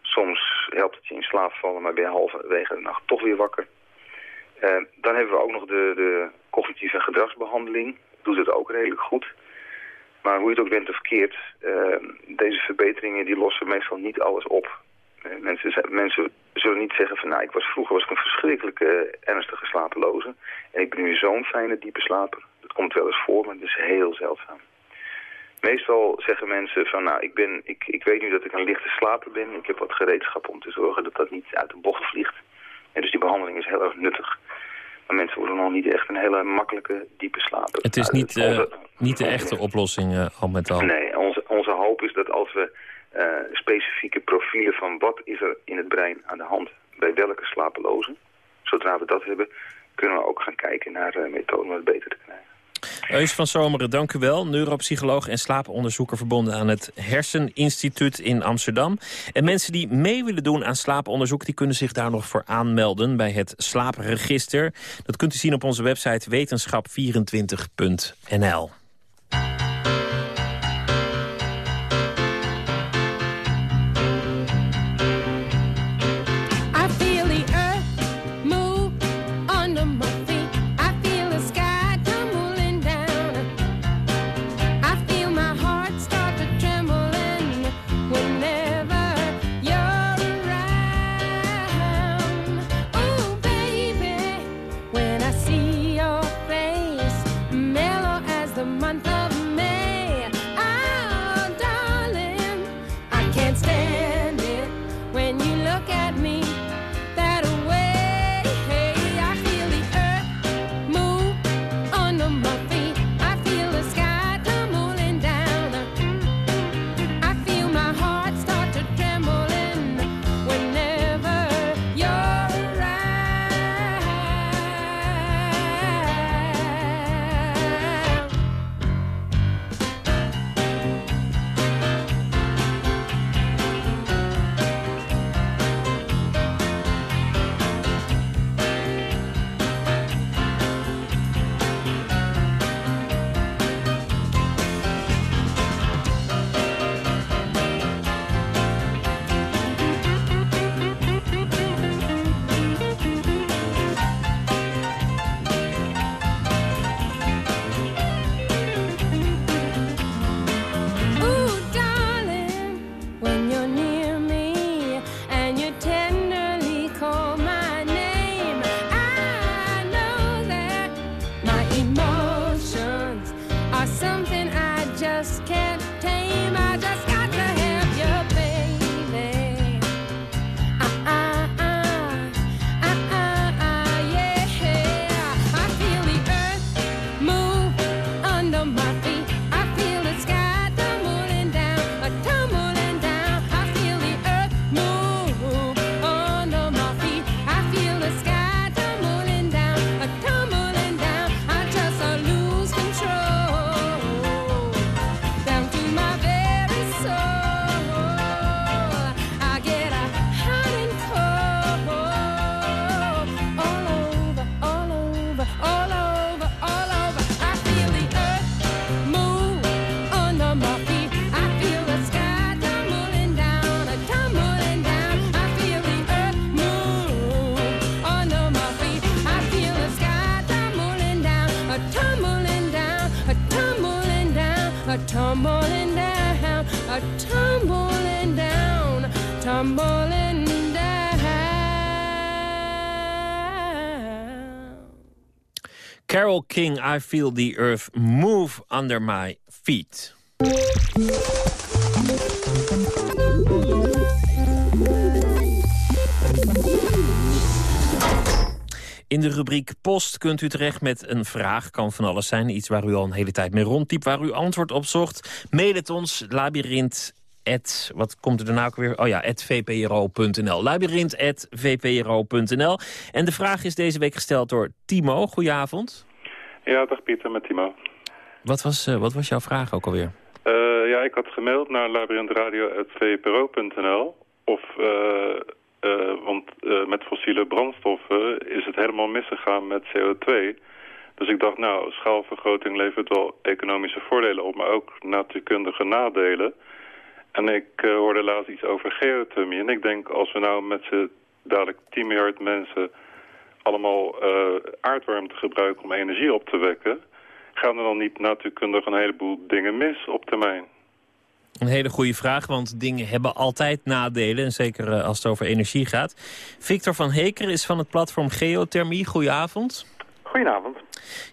[SPEAKER 16] Soms helpt het je in slaap vallen, maar ben je halverwege de nacht toch weer wakker. Uh, dan hebben we ook nog de, de cognitieve gedragsbehandeling. Doet het ook redelijk goed. Maar hoe je het ook bent of verkeerd, uh, deze verbeteringen die lossen meestal niet alles op. Mensen, mensen zullen niet zeggen van nou, ik was, vroeger was ik een verschrikkelijke ernstige slapeloze. En ik ben nu zo'n fijne diepe slaper. Dat komt wel eens voor, maar het is heel zeldzaam. Meestal zeggen mensen van nou, ik, ben, ik, ik weet nu dat ik een lichte slaper ben. Ik heb wat gereedschap om te zorgen dat dat niet uit de bocht vliegt. En dus die behandeling is heel erg nuttig. Maar mensen worden nog niet echt een hele makkelijke, diepe slaper.
[SPEAKER 17] Het is niet, uh, niet de echte oplossing uh, al met al.
[SPEAKER 16] Nee, onze, onze hoop is dat als we specifieke profielen van wat is er in het brein aan de hand bij welke slapelozen, zodra we dat hebben, kunnen we ook gaan kijken naar methoden om het beter te krijgen.
[SPEAKER 17] Eus van Zomeren, dank u wel. Neuropsycholoog en slaaponderzoeker verbonden aan het Herseninstituut in Amsterdam. En mensen die mee willen doen aan slaaponderzoek... die kunnen zich daar nog voor aanmelden bij het slaapregister. Dat kunt u zien op onze website wetenschap24.nl. King, I Feel the Earth Move Under My Feet. In de rubriek Post kunt u terecht met een vraag. Kan van alles zijn. Iets waar u al een hele tijd mee rondtypt. Waar u antwoord op zocht. Mail het ons. Labyrinth wat komt er daarna ook weer? Oh ja, vpro.nl. Labyrinth.vpro.nl. En de vraag is deze week gesteld door Timo. Goedenavond.
[SPEAKER 18] Ja, dag Pieter, met Timo.
[SPEAKER 17] Wat was, uh, wat was jouw vraag ook alweer?
[SPEAKER 18] Uh, ja, ik had gemaild naar labyrinthradio.vpro.nl. Of, uh, want met fossiele brandstoffen is het helemaal misgegaan met CO2. Dus ik dacht, nou, schaalvergroting levert wel economische voordelen op, maar ook natuurkundige nadelen. En ik hoorde laatst iets over geothermie. En ik denk, als we nou met z'n dadelijk 10 miljard mensen allemaal uh, aardwarmte gebruiken om energie op te wekken... gaan er dan niet natuurkundig een heleboel dingen mis op termijn?
[SPEAKER 6] Een hele goede vraag, want dingen hebben altijd nadelen. En zeker eh, als het over energie gaat. Victor van Heker is van het platform Geothermie. Goedenavond.
[SPEAKER 19] Goedenavond.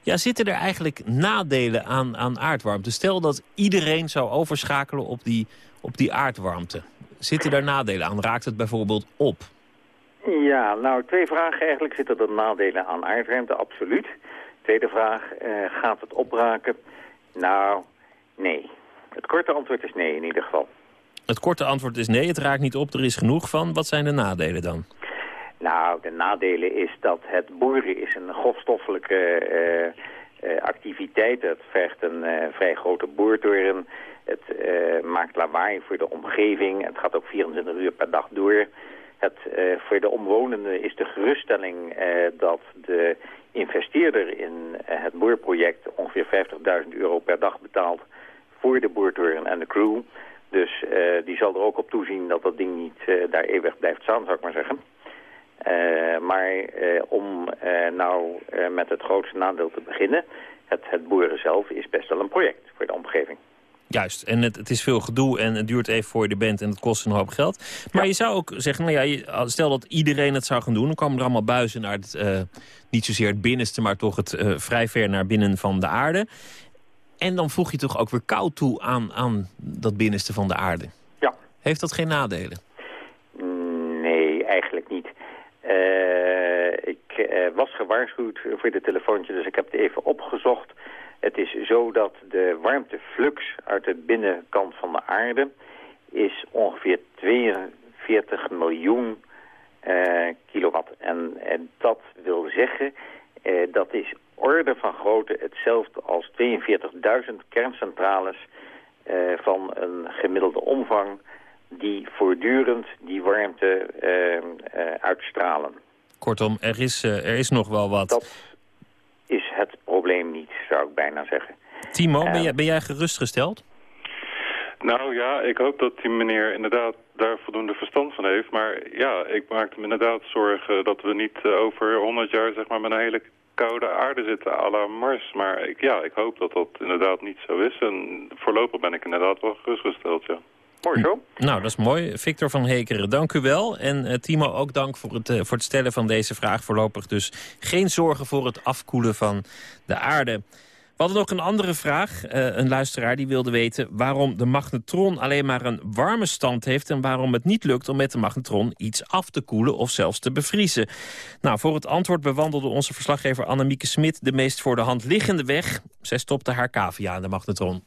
[SPEAKER 6] Ja, zitten er eigenlijk nadelen aan, aan aardwarmte? Stel dat iedereen zou overschakelen op die, op die aardwarmte. Zitten er nadelen aan? Raakt het bijvoorbeeld op?
[SPEAKER 19] Ja, nou twee vragen eigenlijk. Zitten er nadelen aan aardwarmte? Absoluut. Tweede vraag, eh, gaat het opraken? Nou, nee. Het korte antwoord is nee in ieder geval.
[SPEAKER 6] Het korte antwoord is nee, het raakt niet op, er is genoeg van. Wat zijn de nadelen dan?
[SPEAKER 19] Nou, de nadelen is dat het boeren is een grofstoffelijke eh, eh, activiteit. Het vergt een vrij grote boortoren. Het maakt lawaai voor de omgeving. Het gaat ook 24 uur per dag door. Het, eh, voor de omwonenden is de geruststelling eh, dat de investeerder in eh, het boorproject ongeveer 50.000 euro per dag betaalt voor de boortoren en de crew. Dus die zal er ook op toezien dat dat ding niet daar eeuwig blijft staan, zou ik maar zeggen. Maar om nou met het grootste nadeel te beginnen, het, het boeren zelf is best wel een project voor de omgeving.
[SPEAKER 6] Juist, en het, het is veel gedoe en het duurt even voor je er bent en het kost een hoop geld. Maar je zou ook zeggen, nou ja, stel dat iedereen het zou gaan doen... dan komen er allemaal buizen naar het, eh, niet zozeer het binnenste... maar toch het eh, vrij ver naar binnen van de aarde. En dan voeg je toch ook weer koud toe aan, aan dat binnenste van de aarde.
[SPEAKER 19] Ja.
[SPEAKER 6] Heeft dat geen nadelen?
[SPEAKER 19] Nee, eigenlijk niet. Eh, ik was gewaarschuwd voor dit telefoontje, dus ik heb het even opgezocht. Het is zo dat de warmteflux uit de binnenkant van de aarde is ongeveer 42 miljoen eh, kilowatt. En, en dat wil zeggen, eh, dat is orde van grootte hetzelfde als 42.000 kerncentrales eh, van een gemiddelde omvang die voortdurend die warmte eh, eh, uitstralen.
[SPEAKER 6] Kortom, er is, eh, er is nog wel wat.
[SPEAKER 19] Dat is het probleem niet, zou ik bijna zeggen.
[SPEAKER 6] Timo, ben
[SPEAKER 19] Eh,
[SPEAKER 6] jij, ben jij gerustgesteld?
[SPEAKER 18] Nou ja, ik hoop dat die meneer inderdaad daar voldoende verstand van heeft. Maar ja, ik maakte me inderdaad zorgen dat we niet eh, over 100 jaar zeg maar, met een hele koude aarde zitten à la Mars. Maar ik, ja, ik hoop dat dat inderdaad niet zo is. En voorlopig ben ik inderdaad wel gerustgesteld, ja.
[SPEAKER 19] Mooi zo.
[SPEAKER 6] Nou, dat is mooi. Victor van Hekeren, dank u wel. En eh, Timo, ook dank voor het, eh, voor het stellen van deze vraag voorlopig. Dus geen zorgen voor het afkoelen van de aarde. We hadden nog een andere vraag. Eh, een luisteraar die wilde weten waarom de magnetron alleen maar een warme stand heeft... en waarom het niet lukt om met de magnetron iets af te koelen of zelfs te bevriezen. Nou, voor het antwoord bewandelde onze verslaggever Annemieke Smit... de meest voor de hand liggende weg. Zij stopte haar cavia in de magnetron.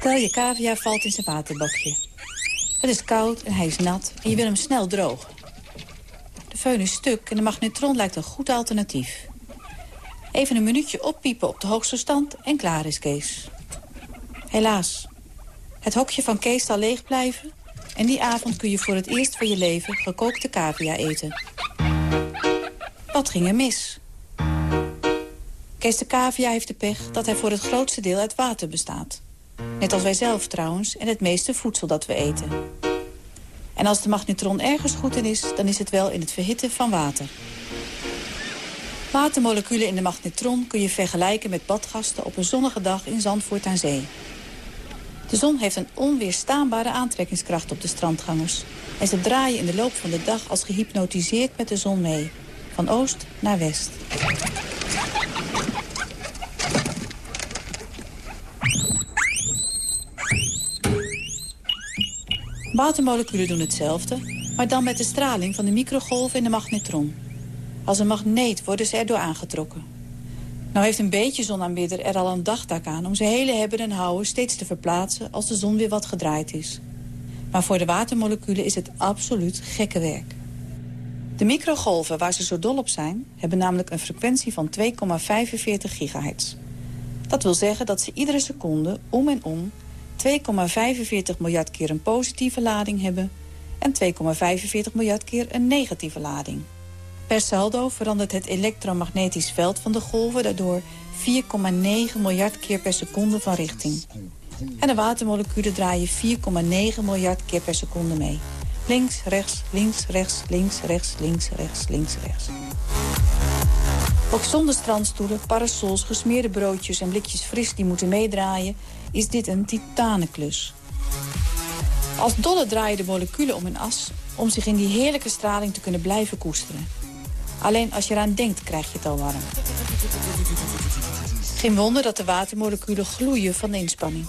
[SPEAKER 20] Stel je cavia valt in zijn waterbakje. Het is koud en hij is nat en je wil hem snel drogen. De föhn is stuk en de magnetron lijkt een goed alternatief. Even een minuutje oppiepen op de hoogste stand en klaar is Kees. Helaas, het hokje van Kees zal leeg blijven... en die avond kun je voor het eerst van je leven gekookte cavia eten. Wat ging er mis? Kees de cavia heeft de pech dat hij voor het grootste deel uit water bestaat. Net als wij zelf trouwens en het meeste voedsel dat we eten. En als de magnetron ergens goed in is, dan is het wel in het verhitten van water. Watermoleculen in de magnetron kun je vergelijken met badgasten op een zonnige dag in Zandvoort aan zee. De zon heeft een onweerstaanbare aantrekkingskracht op de strandgangers. En ze draaien in de loop van de dag als gehypnotiseerd met de zon mee. Van oost naar west. Watermoleculen doen hetzelfde, maar dan met de straling van de microgolven in de magnetron. Als een magneet worden ze erdoor aangetrokken. Nou heeft een beetje zonaanbidder er al een dagtaak aan... om zijn hele hebben en houden steeds te verplaatsen als de zon weer wat gedraaid is. Maar voor de watermoleculen is het absoluut gekke werk. De microgolven waar ze zo dol op zijn... hebben namelijk een frequentie van 2,45 gigahertz. Dat wil zeggen dat ze iedere seconde om en om 2,45 miljard keer een positieve lading hebben... en 2,45 miljard keer een negatieve lading. Per saldo verandert het elektromagnetisch veld van de golven... daardoor 4,9 miljard keer per seconde van richting. En de watermoleculen draaien 4,9 miljard keer per seconde mee. Links, rechts, links, rechts, links, rechts, links, rechts, links, rechts. Ook zonder strandstoelen, parasols, gesmeerde broodjes en blikjes fris die moeten meedraaien... is dit een titanenklus. Als dolle draaien de moleculen om een as... om zich in die heerlijke straling te kunnen blijven koesteren. Alleen als je eraan denkt, krijg je het al warm. Geen wonder dat de watermoleculen gloeien van de inspanning.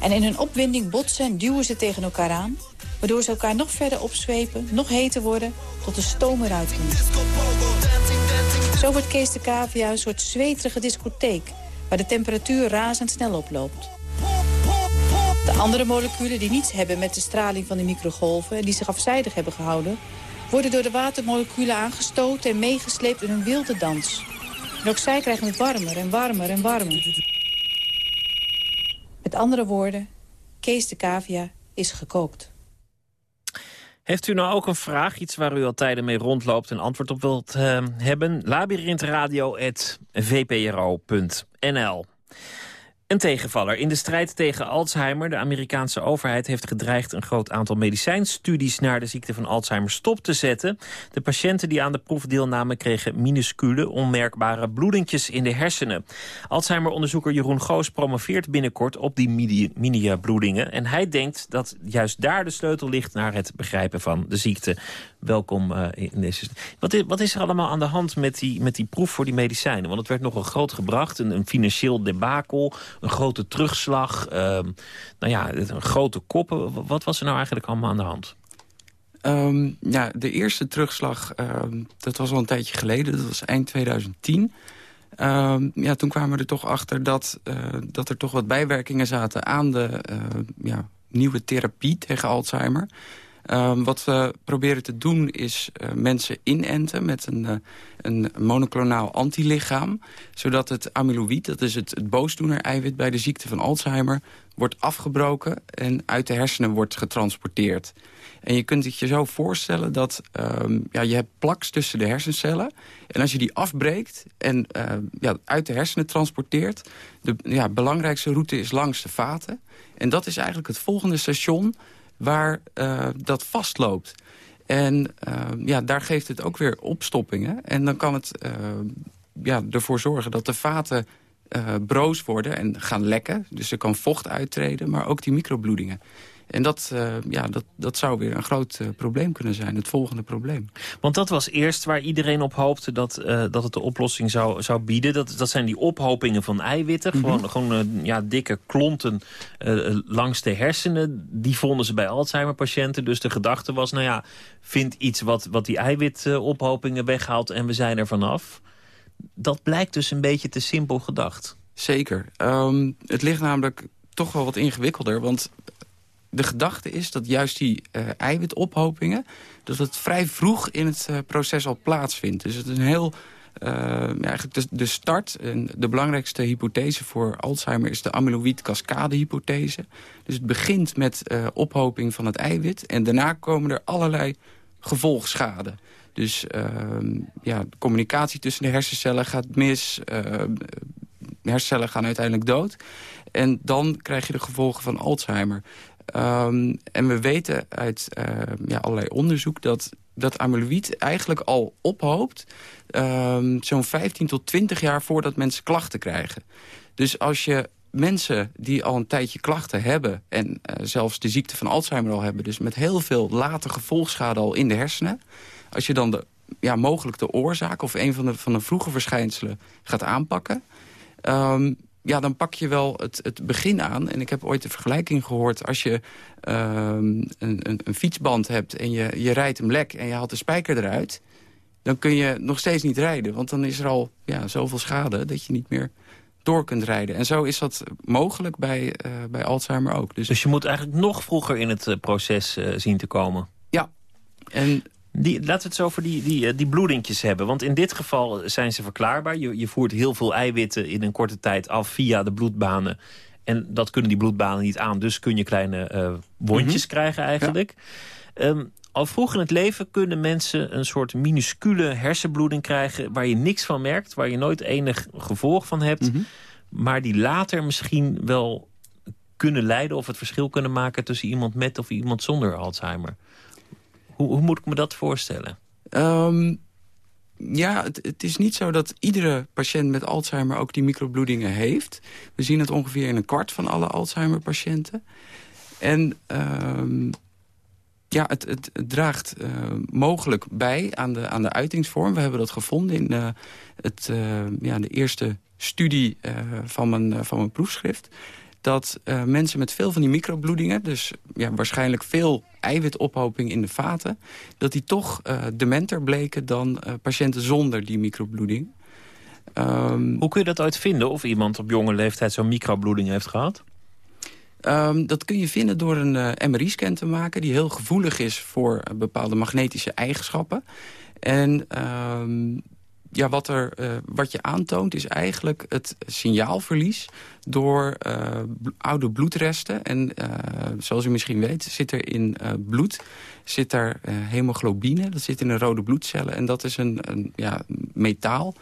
[SPEAKER 20] En in hun opwinding botsen en duwen ze tegen elkaar aan... waardoor ze elkaar nog verder opzwepen, nog heter worden... tot de stoom eruit komt. Zo wordt Kees de Cavia een soort zweterige discotheek... waar de temperatuur razendsnel oploopt. De andere moleculen die niets hebben met de straling van de microgolven... en die zich afzijdig hebben gehouden... worden door de watermoleculen aangestoten en meegesleept in een wilde dans. En ook zij krijgen het warmer en warmer en warmer. Met andere woorden, Kees de Cavia is gekookt.
[SPEAKER 6] Heeft u nou ook een vraag, iets waar u al tijden mee rondloopt... en antwoord op wilt uh, hebben? labyrinthradio.vpro.nl een tegenvaller. In de strijd tegen Alzheimer, de Amerikaanse overheid heeft gedreigd een groot aantal medicijnstudies naar de ziekte van Alzheimer stop te zetten. De patiënten die aan de proef deelnamen kregen minuscule, onmerkbare bloedingjes in de hersenen. Alzheimer-onderzoeker Jeroen Goos promoveert binnenkort op die mini-bloedingen. En hij denkt dat juist daar de sleutel ligt naar het begrijpen van de ziekte. Welkom uh, in deze... Wat is, wat is er allemaal aan de hand met die, met die proef voor die medicijnen? Want het werd nogal groot gebracht, een financieel debakel een grote terugslag. Uh, nou ja, een grote koppen. Wat was er nou eigenlijk allemaal aan de hand?
[SPEAKER 21] Um, ja, de eerste terugslag, um, dat was al een tijdje geleden. Dat was eind 2010. Um, ehm, ja, toen kwamen we er toch achter dat, uh, dat er toch wat bijwerkingen zaten aan de uh, ja, nieuwe therapie tegen Alzheimer. Um, wat we proberen te doen is uh, mensen inenten met een, uh, een monoclonaal antilichaam. Zodat het amyloïd, dat is het, het boosdoener-eiwit bij de ziekte van Alzheimer... wordt afgebroken en uit de hersenen wordt getransporteerd. En je kunt het je zo voorstellen dat um, ja, je hebt plaks tussen de hersencellen. En als je die afbreekt en uh, ja, uit de hersenen transporteert... de ja, belangrijkste route is langs de vaten. En dat is eigenlijk het volgende station waar uh, dat vastloopt. En uh, ja, daar geeft het ook weer opstoppingen. En dan kan het uh, ja, ervoor zorgen dat de vaten broos worden en gaan lekken. Dus er kan vocht uittreden, maar ook die microbloedingen. En dat, uh, ja, dat, dat zou weer een groot uh, probleem kunnen zijn, het volgende probleem.
[SPEAKER 6] Want dat was eerst waar iedereen op hoopte dat, uh, dat het de oplossing zou, zou bieden. Dat, dat zijn die ophopingen van eiwitten, mm -hmm. gewoon, gewoon ja, dikke klonten langs de hersenen. Die vonden ze bij Alzheimer-patiënten. Dus de gedachte was, nou ja, vind iets wat, wat die eiwitophopingen weghaalt en we zijn er vanaf. Dat blijkt dus een beetje te simpel gedacht.
[SPEAKER 21] Zeker. Um, het ligt namelijk toch wel wat ingewikkelder, want de gedachte is dat juist die uh, eiwitophopingen... dat het vrij vroeg in het uh, proces al plaatsvindt. Dus het is een heel... Uh, eigenlijk de, start, en de belangrijkste hypothese voor Alzheimer... is de amyloïd-cascade-hypothese. Dus het begint met ophoping van het eiwit... en daarna komen er allerlei gevolgschade. Dus ja, de communicatie tussen de hersencellen gaat mis... hersencellen gaan uiteindelijk dood... En dan krijg je de gevolgen van Alzheimer. Um, en we weten uit uh, ja, allerlei onderzoek dat dat amyloïd eigenlijk al ophoopt... Um, zo'n 15 tot 20 jaar voordat mensen klachten krijgen. Dus als je mensen die al een tijdje klachten hebben... en uh, zelfs de ziekte van Alzheimer al hebben... dus met heel veel late gevolgschade al in de hersenen... als je dan de, ja, mogelijk de oorzaak of een van de, van de vroege verschijnselen gaat aanpakken... ja, dan pak je wel het, het begin aan. En ik heb ooit de vergelijking gehoord... als je um, een, een, een, fietsband hebt en je, je rijdt hem lek... en je haalt de spijker eruit... dan kun je nog steeds niet rijden. Want dan is er al ja, zoveel schade dat je niet meer door kunt rijden. En zo is dat mogelijk bij, uh, bij Alzheimer ook.
[SPEAKER 6] Dus, dus je moet eigenlijk nog vroeger in het uh, proces uh, zien te komen?
[SPEAKER 21] Ja. En
[SPEAKER 6] die, laten we het zo over die, die, die bloedingjes hebben. Want in dit geval zijn ze verklaarbaar. Je, je voert heel veel eiwitten in een korte tijd af via de bloedbanen. En dat kunnen die bloedbanen niet aan. Dus kun je kleine uh, wondjes mm -hmm. krijgen eigenlijk. Ja. Um, al vroeg in het leven kunnen mensen een soort minuscule hersenbloeding krijgen... waar je niks van merkt, waar je nooit enig gevolg van hebt... Mm -hmm. maar die later misschien wel kunnen leiden of het verschil kunnen maken tussen iemand met of iemand zonder Alzheimer. Hoe, hoe moet ik me dat voorstellen?
[SPEAKER 21] Ehm, ja, het, is niet zo dat iedere patiënt met Alzheimer ook die microbloedingen heeft. We zien het ongeveer in een kwart van alle Alzheimer-patiënten. En ehm, ja, het, draagt uh, mogelijk bij aan de, aan de uitingsvorm. We hebben dat gevonden in uh, het, uh, ja, de eerste studie van, mijn, van mijn proefschrift. Dat mensen met veel van die microbloedingen... dus ja, waarschijnlijk veel eiwitophoping in de vaten... dat die toch dementer bleken dan patiënten zonder die microbloeding.
[SPEAKER 6] Um, Hoe kun je dat ooit vinden? Of iemand op jonge leeftijd zo'n microbloeding heeft gehad?
[SPEAKER 21] Um, dat kun je vinden door een MRI-scan te maken... die heel gevoelig is voor bepaalde magnetische eigenschappen. En um, ja, wat, er, uh, wat je aantoont is eigenlijk het signaalverlies... door oude bloedresten. En zoals u misschien weet zit er in bloed zit er, hemoglobine. Dat zit in de rode bloedcellen. En dat is een, een ja, metaal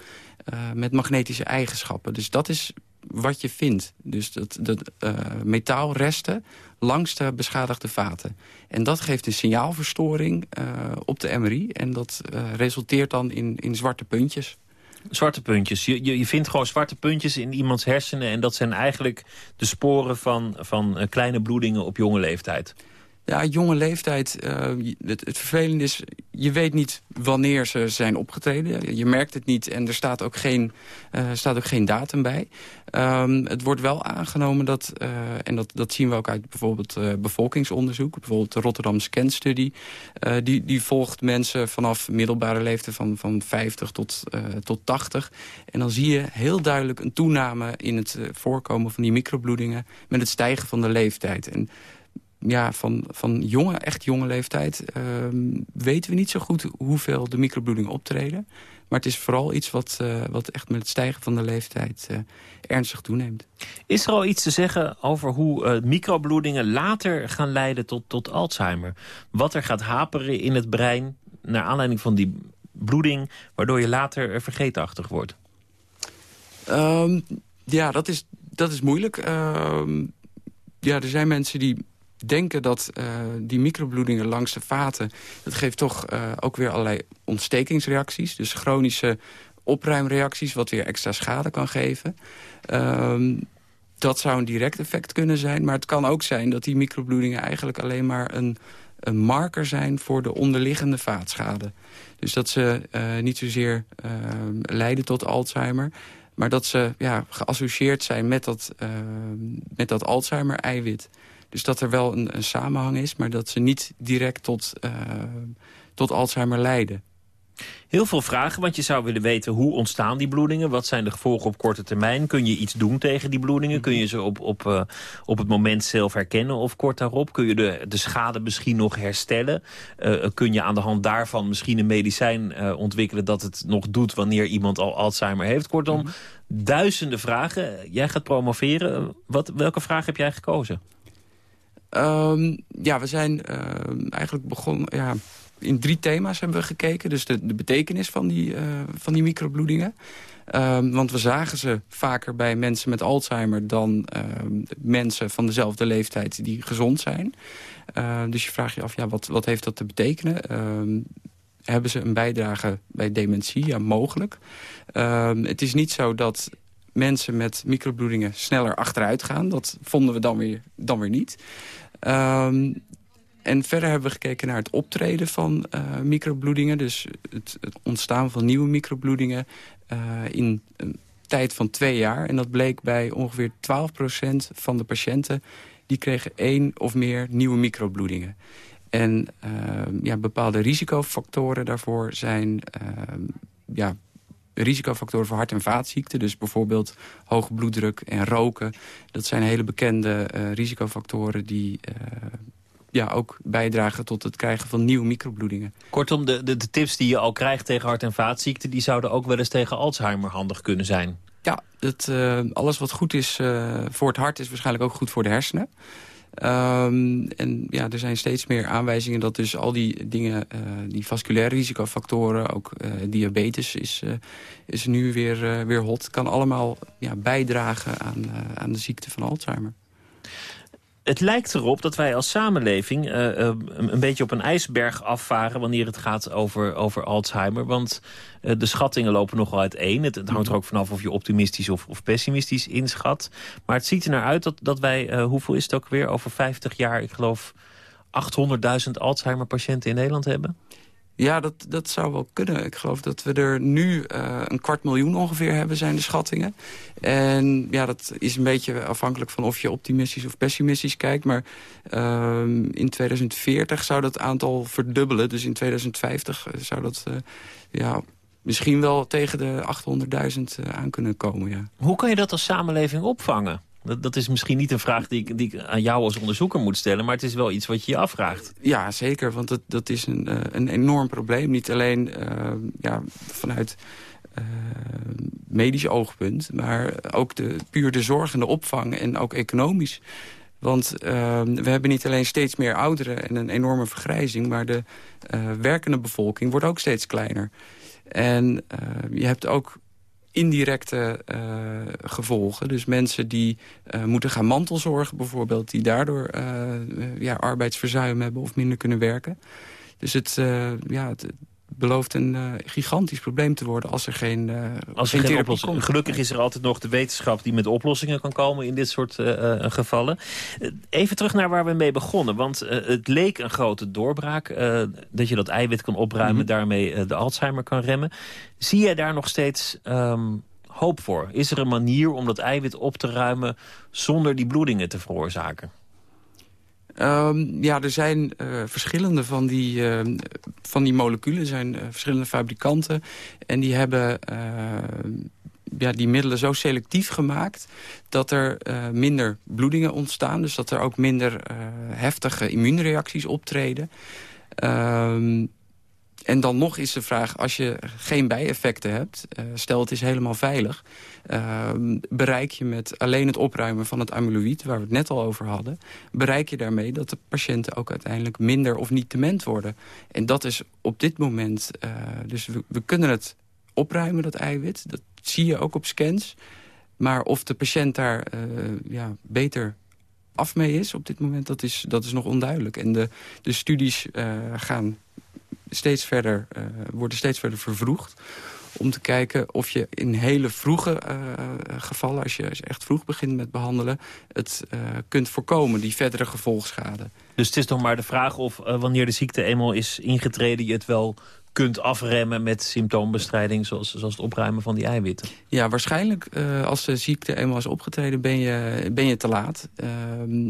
[SPEAKER 21] met magnetische eigenschappen. Dus dat is wat je vindt. Dus dat, dat uh, metaalresten langs de beschadigde vaten. En dat geeft een signaalverstoring uh, op de MRI. En dat uh, resulteert dan in, in zwarte puntjes.
[SPEAKER 6] Zwarte puntjes. Je, je, je, vindt gewoon zwarte puntjes in iemands hersenen... en dat zijn eigenlijk de sporen van, van kleine bloedingen op jonge leeftijd.
[SPEAKER 21] Ja, jonge leeftijd. Uh, het, het vervelende is, je weet niet wanneer ze zijn opgetreden. Je merkt het niet en er staat ook geen, uh, staat ook geen datum bij. Um, het wordt wel aangenomen dat, uh, en dat, dat zien we ook uit bijvoorbeeld bevolkingsonderzoek. Bijvoorbeeld de Rotterdam Scan Study. die, die volgt mensen vanaf middelbare leeftijd van, van 50 tot, tot 80. En dan zie je heel duidelijk een toename in het voorkomen van die microbloedingen... met het stijgen van de leeftijd. En ja, van, van jonge, echt jonge leeftijd uh, weten we niet zo goed hoeveel de microbloedingen optreden. Maar het is vooral iets wat, uh, wat echt met het stijgen van de leeftijd uh, ernstig toeneemt.
[SPEAKER 6] Is er al iets te zeggen over hoe uh, microbloedingen later gaan leiden tot, tot Alzheimer? Wat er gaat haperen in het brein naar aanleiding van die bloeding... waardoor je later vergeetachtig wordt?
[SPEAKER 21] Um, ja, dat is, dat is moeilijk. Ehm, ja, er zijn mensen die denken dat uh, die microbloedingen langs de vaten... dat geeft toch uh, ook weer allerlei ontstekingsreacties. Dus chronische opruimreacties, wat weer extra schade kan geven. Um, dat zou een direct effect kunnen zijn. Maar het kan ook zijn dat die microbloedingen eigenlijk alleen maar een, een marker zijn... voor de onderliggende vaatschade. Dus dat ze uh, niet zozeer leiden tot Alzheimer... maar dat ze ja, geassocieerd zijn met dat, met dat Alzheimer-eiwit... Dus dat er wel een, een, samenhang is, maar dat ze niet direct tot, uh, tot Alzheimer leiden.
[SPEAKER 6] Heel veel vragen, want je zou willen weten hoe ontstaan die bloedingen? Wat zijn de gevolgen op korte termijn? Kun je iets doen tegen die bloedingen? Kun je ze op, op, uh, op het moment zelf herkennen of kort daarop? Kun je de, de schade misschien nog herstellen? Uh, kun je aan de hand daarvan misschien een medicijn uh, ontwikkelen... dat het nog doet wanneer iemand al Alzheimer heeft? Kortom, -hmm. duizenden vragen. Jij gaat promoveren. Wat, welke vraag heb jij gekozen?
[SPEAKER 21] Um, ja, we zijn uh, eigenlijk begonnen... Ja, in drie thema's hebben we gekeken. Dus de, de betekenis van die, uh, van die microbloedingen. Um, want we zagen ze vaker bij mensen met Alzheimer... dan mensen van dezelfde leeftijd die gezond zijn. dus je vraagt je af, ja, wat, wat heeft dat te betekenen? hebben ze een bijdrage bij dementie? Ja, mogelijk. het is niet zo dat mensen met microbloedingen sneller achteruit gaan. Dat vonden we dan weer, dan weer niet. Um, en verder hebben we gekeken naar het optreden van uh, microbloedingen. Dus het, het, ontstaan van nieuwe microbloedingen uh, in een tijd van twee jaar. En dat bleek bij ongeveer 12% van de patiënten... die kregen één of meer nieuwe microbloedingen. En uh, ja, bepaalde risicofactoren daarvoor zijn ja, risicofactoren voor hart- en vaatziekten. Dus bijvoorbeeld hoge bloeddruk en roken. Dat zijn hele bekende uh, risicofactoren die uh, ja, ook bijdragen tot het krijgen van nieuwe microbloedingen.
[SPEAKER 6] Kortom, de, de, de, tips die je al krijgt tegen hart- en vaatziekten... die zouden ook wel eens tegen Alzheimer handig kunnen zijn.
[SPEAKER 21] Ja, het, uh, alles wat goed is voor het hart is waarschijnlijk ook goed voor de hersenen. Um, en ja, er zijn steeds meer aanwijzingen dat dus al die dingen, uh, die vasculaire risicofactoren, ook uh, diabetes is, uh, is nu weer, weer hot, kan allemaal ja, bijdragen aan, aan de ziekte van Alzheimer.
[SPEAKER 6] Het lijkt erop dat wij als samenleving uh, uh, een beetje op een ijsberg afvaren... wanneer het gaat over, over Alzheimer. Want uh, de schattingen lopen nogal uiteen. Het, het hangt er ook vanaf of je optimistisch of, of pessimistisch inschat. Maar het ziet er naar uit dat, dat wij, hoeveel is het ook weer... over 50 jaar, ik geloof, 800.000 Alzheimer-patiënten in Nederland hebben?
[SPEAKER 21] Ja, dat, dat zou wel kunnen. Ik geloof dat we er nu uh, een kwart miljoen ongeveer hebben, zijn de schattingen. En ja, dat is een beetje afhankelijk van of je optimistisch of pessimistisch kijkt. Maar uh, in 2040 zou dat aantal verdubbelen. Dus in 2050 zou dat uh, ja, misschien wel tegen de 800.000 aan kunnen komen. Ja.
[SPEAKER 6] Hoe kan je dat als samenleving opvangen? Dat, dat is misschien niet een vraag die ik, die aan jou als onderzoeker moet stellen... maar het is wel iets wat je je afvraagt.
[SPEAKER 21] Ja, zeker, want dat, dat is een, uh, een enorm probleem. Niet alleen uh, ja, vanuit uh, medisch oogpunt... maar ook de, puur de zorg en de opvang en ook economisch. Want we hebben niet alleen steeds meer ouderen en een enorme vergrijzing... maar de werkende bevolking wordt ook steeds kleiner. En je hebt ook indirecte uh, gevolgen. Dus mensen die uh, moeten gaan mantelzorgen bijvoorbeeld... die daardoor uh, ja, arbeidsverzuim hebben of minder kunnen werken. Dus het, ja, het, belooft een uh, gigantisch probleem te worden als er geen, uh,
[SPEAKER 6] als er geen, oplossing komt. Gelukkig is er altijd nog de wetenschap die met oplossingen kan komen in dit soort uh, gevallen. even terug naar waar we mee begonnen. Want het leek een grote doorbraak dat je dat eiwit kan opruimen... Mm daarmee de Alzheimer kan remmen. Zie jij daar nog steeds um, hoop voor? Is er een manier om dat eiwit op te ruimen zonder die bloedingen te veroorzaken?
[SPEAKER 21] Um, ja, er zijn uh, verschillende van die, uh, van die moleculen. Er zijn uh, verschillende fabrikanten. En die hebben ja, die middelen zo selectief gemaakt... dat er minder bloedingen ontstaan. Dus dat er ook minder heftige immuunreacties optreden. Um, en dan nog is de vraag, als je geen bijeffecten hebt... Uh, stel het is helemaal veilig... Uh, bereik je met alleen het opruimen van het amyloïd... waar we het net al over hadden... bereik je daarmee dat de patiënten ook uiteindelijk minder of niet dement worden. En dat is op dit moment... Uh, dus we, we kunnen het opruimen, dat eiwit. Dat zie je ook op scans. Maar of de patiënt daar ja, beter af mee is op dit moment, dat is, dat is nog onduidelijk. En de, de studies gaan steeds verder, uh, worden steeds verder vervroegd. Om te kijken of je in hele vroege uh, gevallen, als je, als je, echt vroeg begint met behandelen... het uh, kunt voorkomen, die verdere gevolgschade.
[SPEAKER 6] Dus het is nog maar de vraag of wanneer de ziekte eenmaal is ingetreden... je het wel kunt afremmen met symptoombestrijding... zoals, zoals het opruimen van die eiwitten?
[SPEAKER 21] Ja, waarschijnlijk uh, als de ziekte eenmaal is opgetreden ben je, ben je te laat. Uh,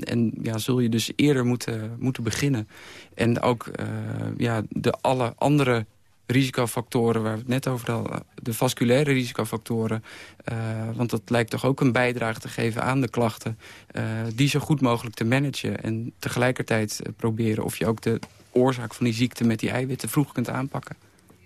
[SPEAKER 21] en ja, zul je dus eerder moeten, moeten beginnen. En ook uh, ja, de alle andere risicofactoren waar we het net over hadden, de vasculaire risicofactoren, want dat lijkt toch ook een bijdrage te geven aan de klachten, die zo goed mogelijk te managen en tegelijkertijd proberen of je ook de oorzaak van die ziekte met die eiwitten vroeg kunt aanpakken.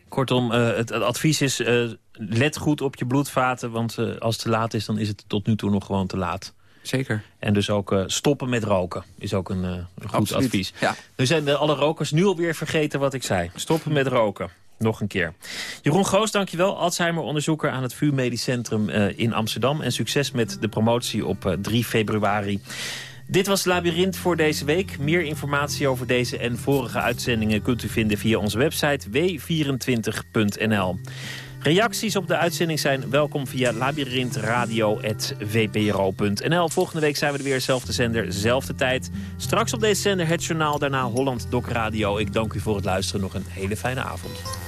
[SPEAKER 6] Kortom, uh, het, het, advies is, uh, let goed op je bloedvaten... want uh, als het te laat is, dan is het tot nu toe nog gewoon te laat.
[SPEAKER 21] Zeker.
[SPEAKER 6] En dus ook stoppen met roken is ook een, een goed advies. Ja. Nu zijn de, alle rokers nu alweer vergeten wat ik zei. Stoppen met roken. Nog een keer. Jeroen Goos, dankjewel. Alzheimer-onderzoeker aan het VU Medisch Centrum in Amsterdam. En succes met de promotie op 3 februari. Dit was Labyrinth voor deze week. Meer informatie over deze en vorige uitzendingen kunt u vinden via onze website w24.nl. Reacties op de uitzending zijn welkom via labyrinthradio.vpro.nl. Volgende week zijn we er weer, zelfde zender, zelfde tijd. Straks op deze zender het journaal, daarna Holland Doc Radio. Ik dank u voor het luisteren. Nog een hele fijne avond.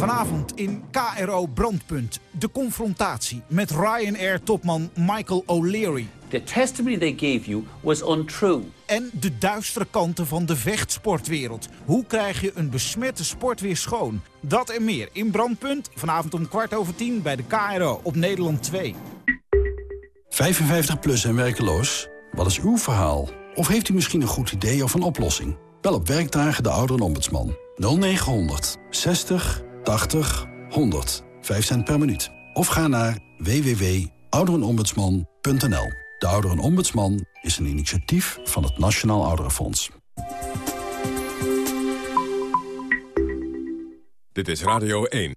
[SPEAKER 3] Vanavond in KRO Brandpunt. De confrontatie met Ryanair-topman Michael O'Leary.
[SPEAKER 4] The testimony they gave you was untrue.
[SPEAKER 3] En de duistere kanten van de vechtsportwereld. Hoe krijg je een besmette sport weer schoon? Dat en meer in Brandpunt, vanavond om kwart over tien bij de KRO op Nederland 2.
[SPEAKER 22] 55 plus en werkeloos? Wat is uw verhaal? Of heeft u misschien een goed idee of een oplossing? Bel op werkdagen de ouderenombudsman 0900 60 80 100. 5 cent per minuut. Of ga naar www.ouderenombudsman.nl. De Ouderenombudsman is een initiatief van het Nationaal Ouderenfonds.
[SPEAKER 5] Dit is Radio 1.